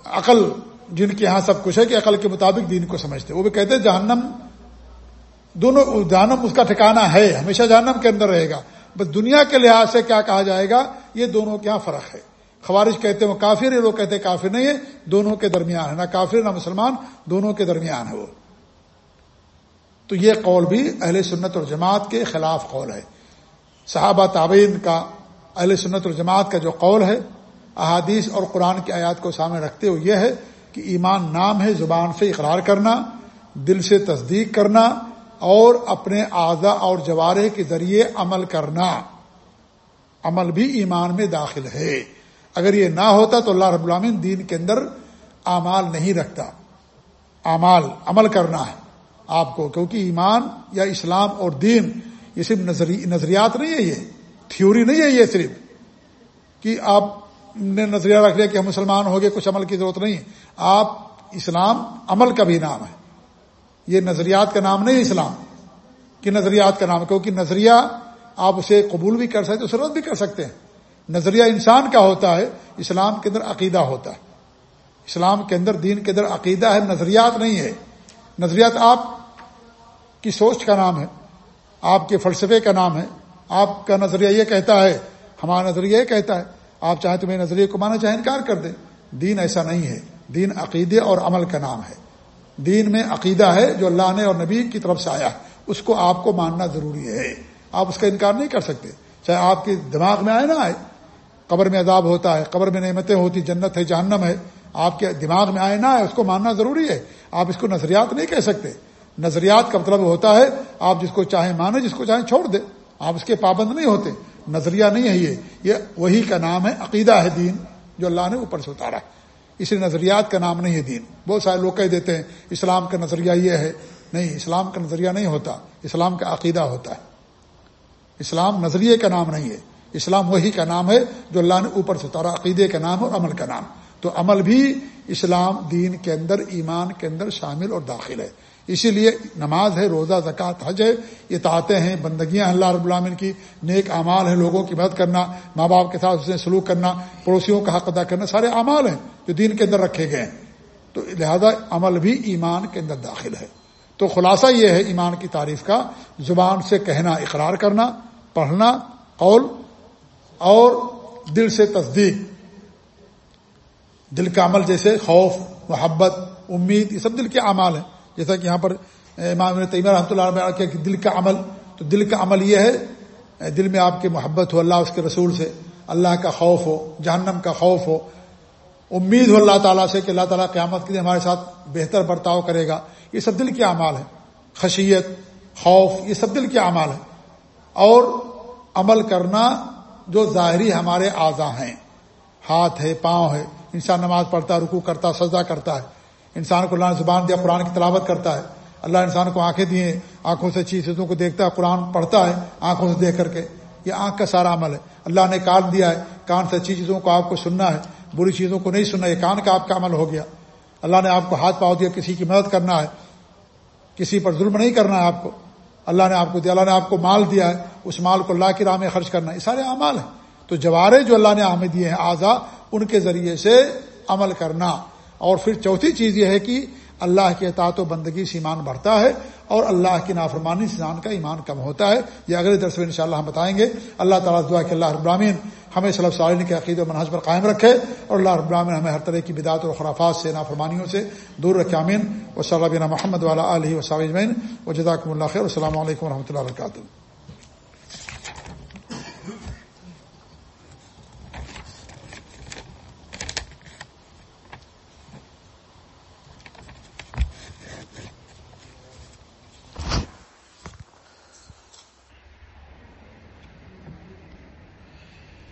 عقل، جن کے یہاں سب کچھ ہے، کہ عقل کے مطابق دین کو سمجھتے وہ بھی کہتے ہیں جہنم، دونوں، جہنم اس کا ٹھکانا ہے، ہمیشہ جہنم کے اندر رہے گا۔ بس دنیا کے لحاظ سے کیا کہا جائے گا، یہ دونوں کے یہاں فرق ہے۔ خوارج کہتے ہیں وہ کافر ہے لوگ کہتے ہیں کافر نہیں ہے دونوں کے درمیان ہے۔ نہ کافر، نہ مسلمان، دونوں کے درمیان ہے وہ۔ تو یہ قول بھی اہل سنت اور جماعت کے خلاف قول ہے۔ صحابہ تعبین کا، اہل سنت اور جماعت کا جو قول ہے، احادیث اور قرآن کی آیات کو سامنے رکھتے ہوئے یہ ہے کہ ایمان نام ہے، زبان سے اقرار کرنا، دل سے تصدیق کرنا، اور اپنے اعضا اور جوارے کے ذریعے عمل کرنا۔ عمل بھی ایمان میں داخل ہے۔ اگر یہ نہ ہوتا تو اللہ رب العامن دین کے اندر اعمال نہیں رکھتا۔ اعمال، عمل کرنا ہے۔ آپ کو، کیونکہ ایمان یا اسلام اور دین، یہ صرف نظریات نہیں ہے یہ۔ تھیوری نہیں ہے یہ صرف۔ کہ آپ نے نظریہ رکھ لیا کہ ہم مسلمان ہو گئے کچھ عمل کی ضرورت نہیں آپ اسلام، عمل کا بھی نام ہے۔ یہ نظریات کا نام نہیں اسلام۔ کہ نظریات کا نام کیونکہ نظریہ آپ اسے قبول بھی کر سکتے اسرت بھی کر سکتے ہیں۔ نظریہ انسان کا ہوتا ہے، اسلام کے اندر عقیدہ ہوتا ہے۔ اسلام کے اندر، دین کے اندر عقیدہ ہے، نظریات نہیں ہے۔ نظریات آپ کی سوچ کا نام ہے، آپ کے فلسفے کا نام ہے۔ آپ کا نظریہ یہ کہتا ہے، ہمارا نظریہ یہ کہتا ہے، آپ چاہیں تو میرے نظریے کو مانا چاہے، انکار کر دیں۔ دین ایسا نہیں ہے۔ دین عقیدے اور عمل کا نام ہے۔ دین میں عقیدہ ہے جو اللہ نے اور نبی کی طرف سے آیا ہے۔ اس کو آپ کو ماننا ضروری ہے۔ آپ اس کا انکار نہیں کر سکتے۔ چاہے آپ کے دماغ میں آئے نہ آئے قبر میں عذاب ہوتا ہے، قبر میں نعمتیں ہوتی، جنت ہے، جہنم ہے، آپ کے دماغ میں آئے نہ آئے، اس کو ماننا ضروری ہے۔ آپ اس کو نظریات نہیں کہہ سکتے۔ نظریات کا مطلب ہوتا ہے، آپ جس کو چاہیں مانیں جس کو چاہیں چھوڑ دیں آپ اس کے پابند نہیں ہوتے۔ نظریہ نہیں ہے یہ۔ یہ وہی کا نام ہے عقیدہ ہے دین، جو اللہ نے اوپر سے اتارا۔ ہے اس لیے نظریات کا نام نہیں ہے دین۔ بہت سارے لوگ کہہ دیتے ہیں، اسلام کا نظریہ یہ ہے۔ نہیں، اسلام کا نظریہ نہیں ہوتا۔ اسلام کا عقیدہ ہوتا ہے۔ اسلام نظریے کا نام نہیں ہے۔ اسلام وہی کا نام ہے جو اللہ نے اوپر سے اتارا، عقیدے کا نام اور عمل کا نام۔ تو عمل بھی اسلام دین کے اندر، ایمان کے اندر شامل اور داخل ہے۔ اسی لیے نماز ہے، روزہ، زکوٰۃ، حج ہے یہ ہیں، بندگیاں اللہ رب العامن کی۔ نیک اعمال ہیں لوگوں کی مدد کرنا، ماں باپ کے ساتھ اسے سلوک کرنا، پڑوسیوں کا حق ادا کرنا، سارے اعمال ہیں جو دین کے اندر رکھے گئے ہیں۔ تو لہذا عمل بھی ایمان کے اندر داخل ہے۔ تو خلاصہ یہ ہے ایمان کی تعریف کا، زبان سے کہنا، اقرار کرنا، پڑھنا، قول اور دل سے تصدیق، دل کا عمل جیسے خوف، محبت، امید، یہ سب دل کے اعمال ہیں۔ جیسا کہ یہاں پر امام تیمہ رحمۃ اللہ علیہ کہ دل کا عمل، تو دل کا عمل یہ ہے دل میں آپ کی محبت ہو، اللہ اس کے رسول سے، اللہ کا خوف ہو، جہنم کا خوف ہو۔ امید ہو اللہ تعالیٰ سے کہ اللہ تعالیٰ قیامت کے دن ہمارے ساتھ بہتر برتاؤ کرے گا۔ یہ سب دل کے اعمال ہے خشیت، خوف، یہ سب دل کے اعمال ہے اور عمل کرنا جو ظاہری ہمارے اعضا ہیں۔ ہاتھ ہے، پاؤں ہے۔ انسان نماز پڑھتا رکو کرتا سجا کرتا ہے۔ انسان کو اللہ نے زبان دیا، قرآن کی تلاوت کرتا ہے۔ اللہ انسان کو آنکھیں دیے آنکھوں سے چیز، چیزوں کو دیکھتا ہے، قرآن پڑھتا ہے، آنکھوں سے دیکھ کر کے۔ یہ آنکھ کا سارا عمل ہے۔ اللہ نے کان دیا ہے، کان سے اچھی چیزوں کو آپ کو سننا ہے۔ بری چیزوں کو نہیں سننا، یہ کان کا آپ کا عمل ہو گیا۔ اللہ نے آپ کو ہاتھ پاؤ دیا، کسی کی مدد کرنا ہے۔ کسی پر ظلم نہیں کرنا ہے آپ کو۔ اللہ نے آپ کو دیا، اللہ نے آپ کو مال دیا ہے۔ اس مال کو اللہ کی راہ میں خرچ کرنا، یہ سارے اعمال ہیں۔ تو جوارے جو اللہ نے ہمیں دیے ہیں آزا ان کے ذریعے سے عمل کرنا۔ اور پھر چوتھی چیز یہ ہے کہ اللہ کے اطاعت و بندگی سے ایمان بڑھتا ہے اور اللہ کی نافرمانی سے کا ایمان کم ہوتا ہے۔ یہ اگلے درس میں انشاءاللہ ہم بتائیں گے۔ اللہ تعالیٰ دعا کہ اللہ ابراہین ہمیں صلی اللہ کے عقید و منحص پر قائم رکھے اور اللہ ابراہین ہمیں ہر طرح کی بدعت اور خرافات سے، نافرمانیوں سے دور رکھے امین و صلی اللہ محمد والا علیہ و و جداکم اللہ خیر۔ السلام علیکم و رحمۃ اللہ وبرکاتہ۔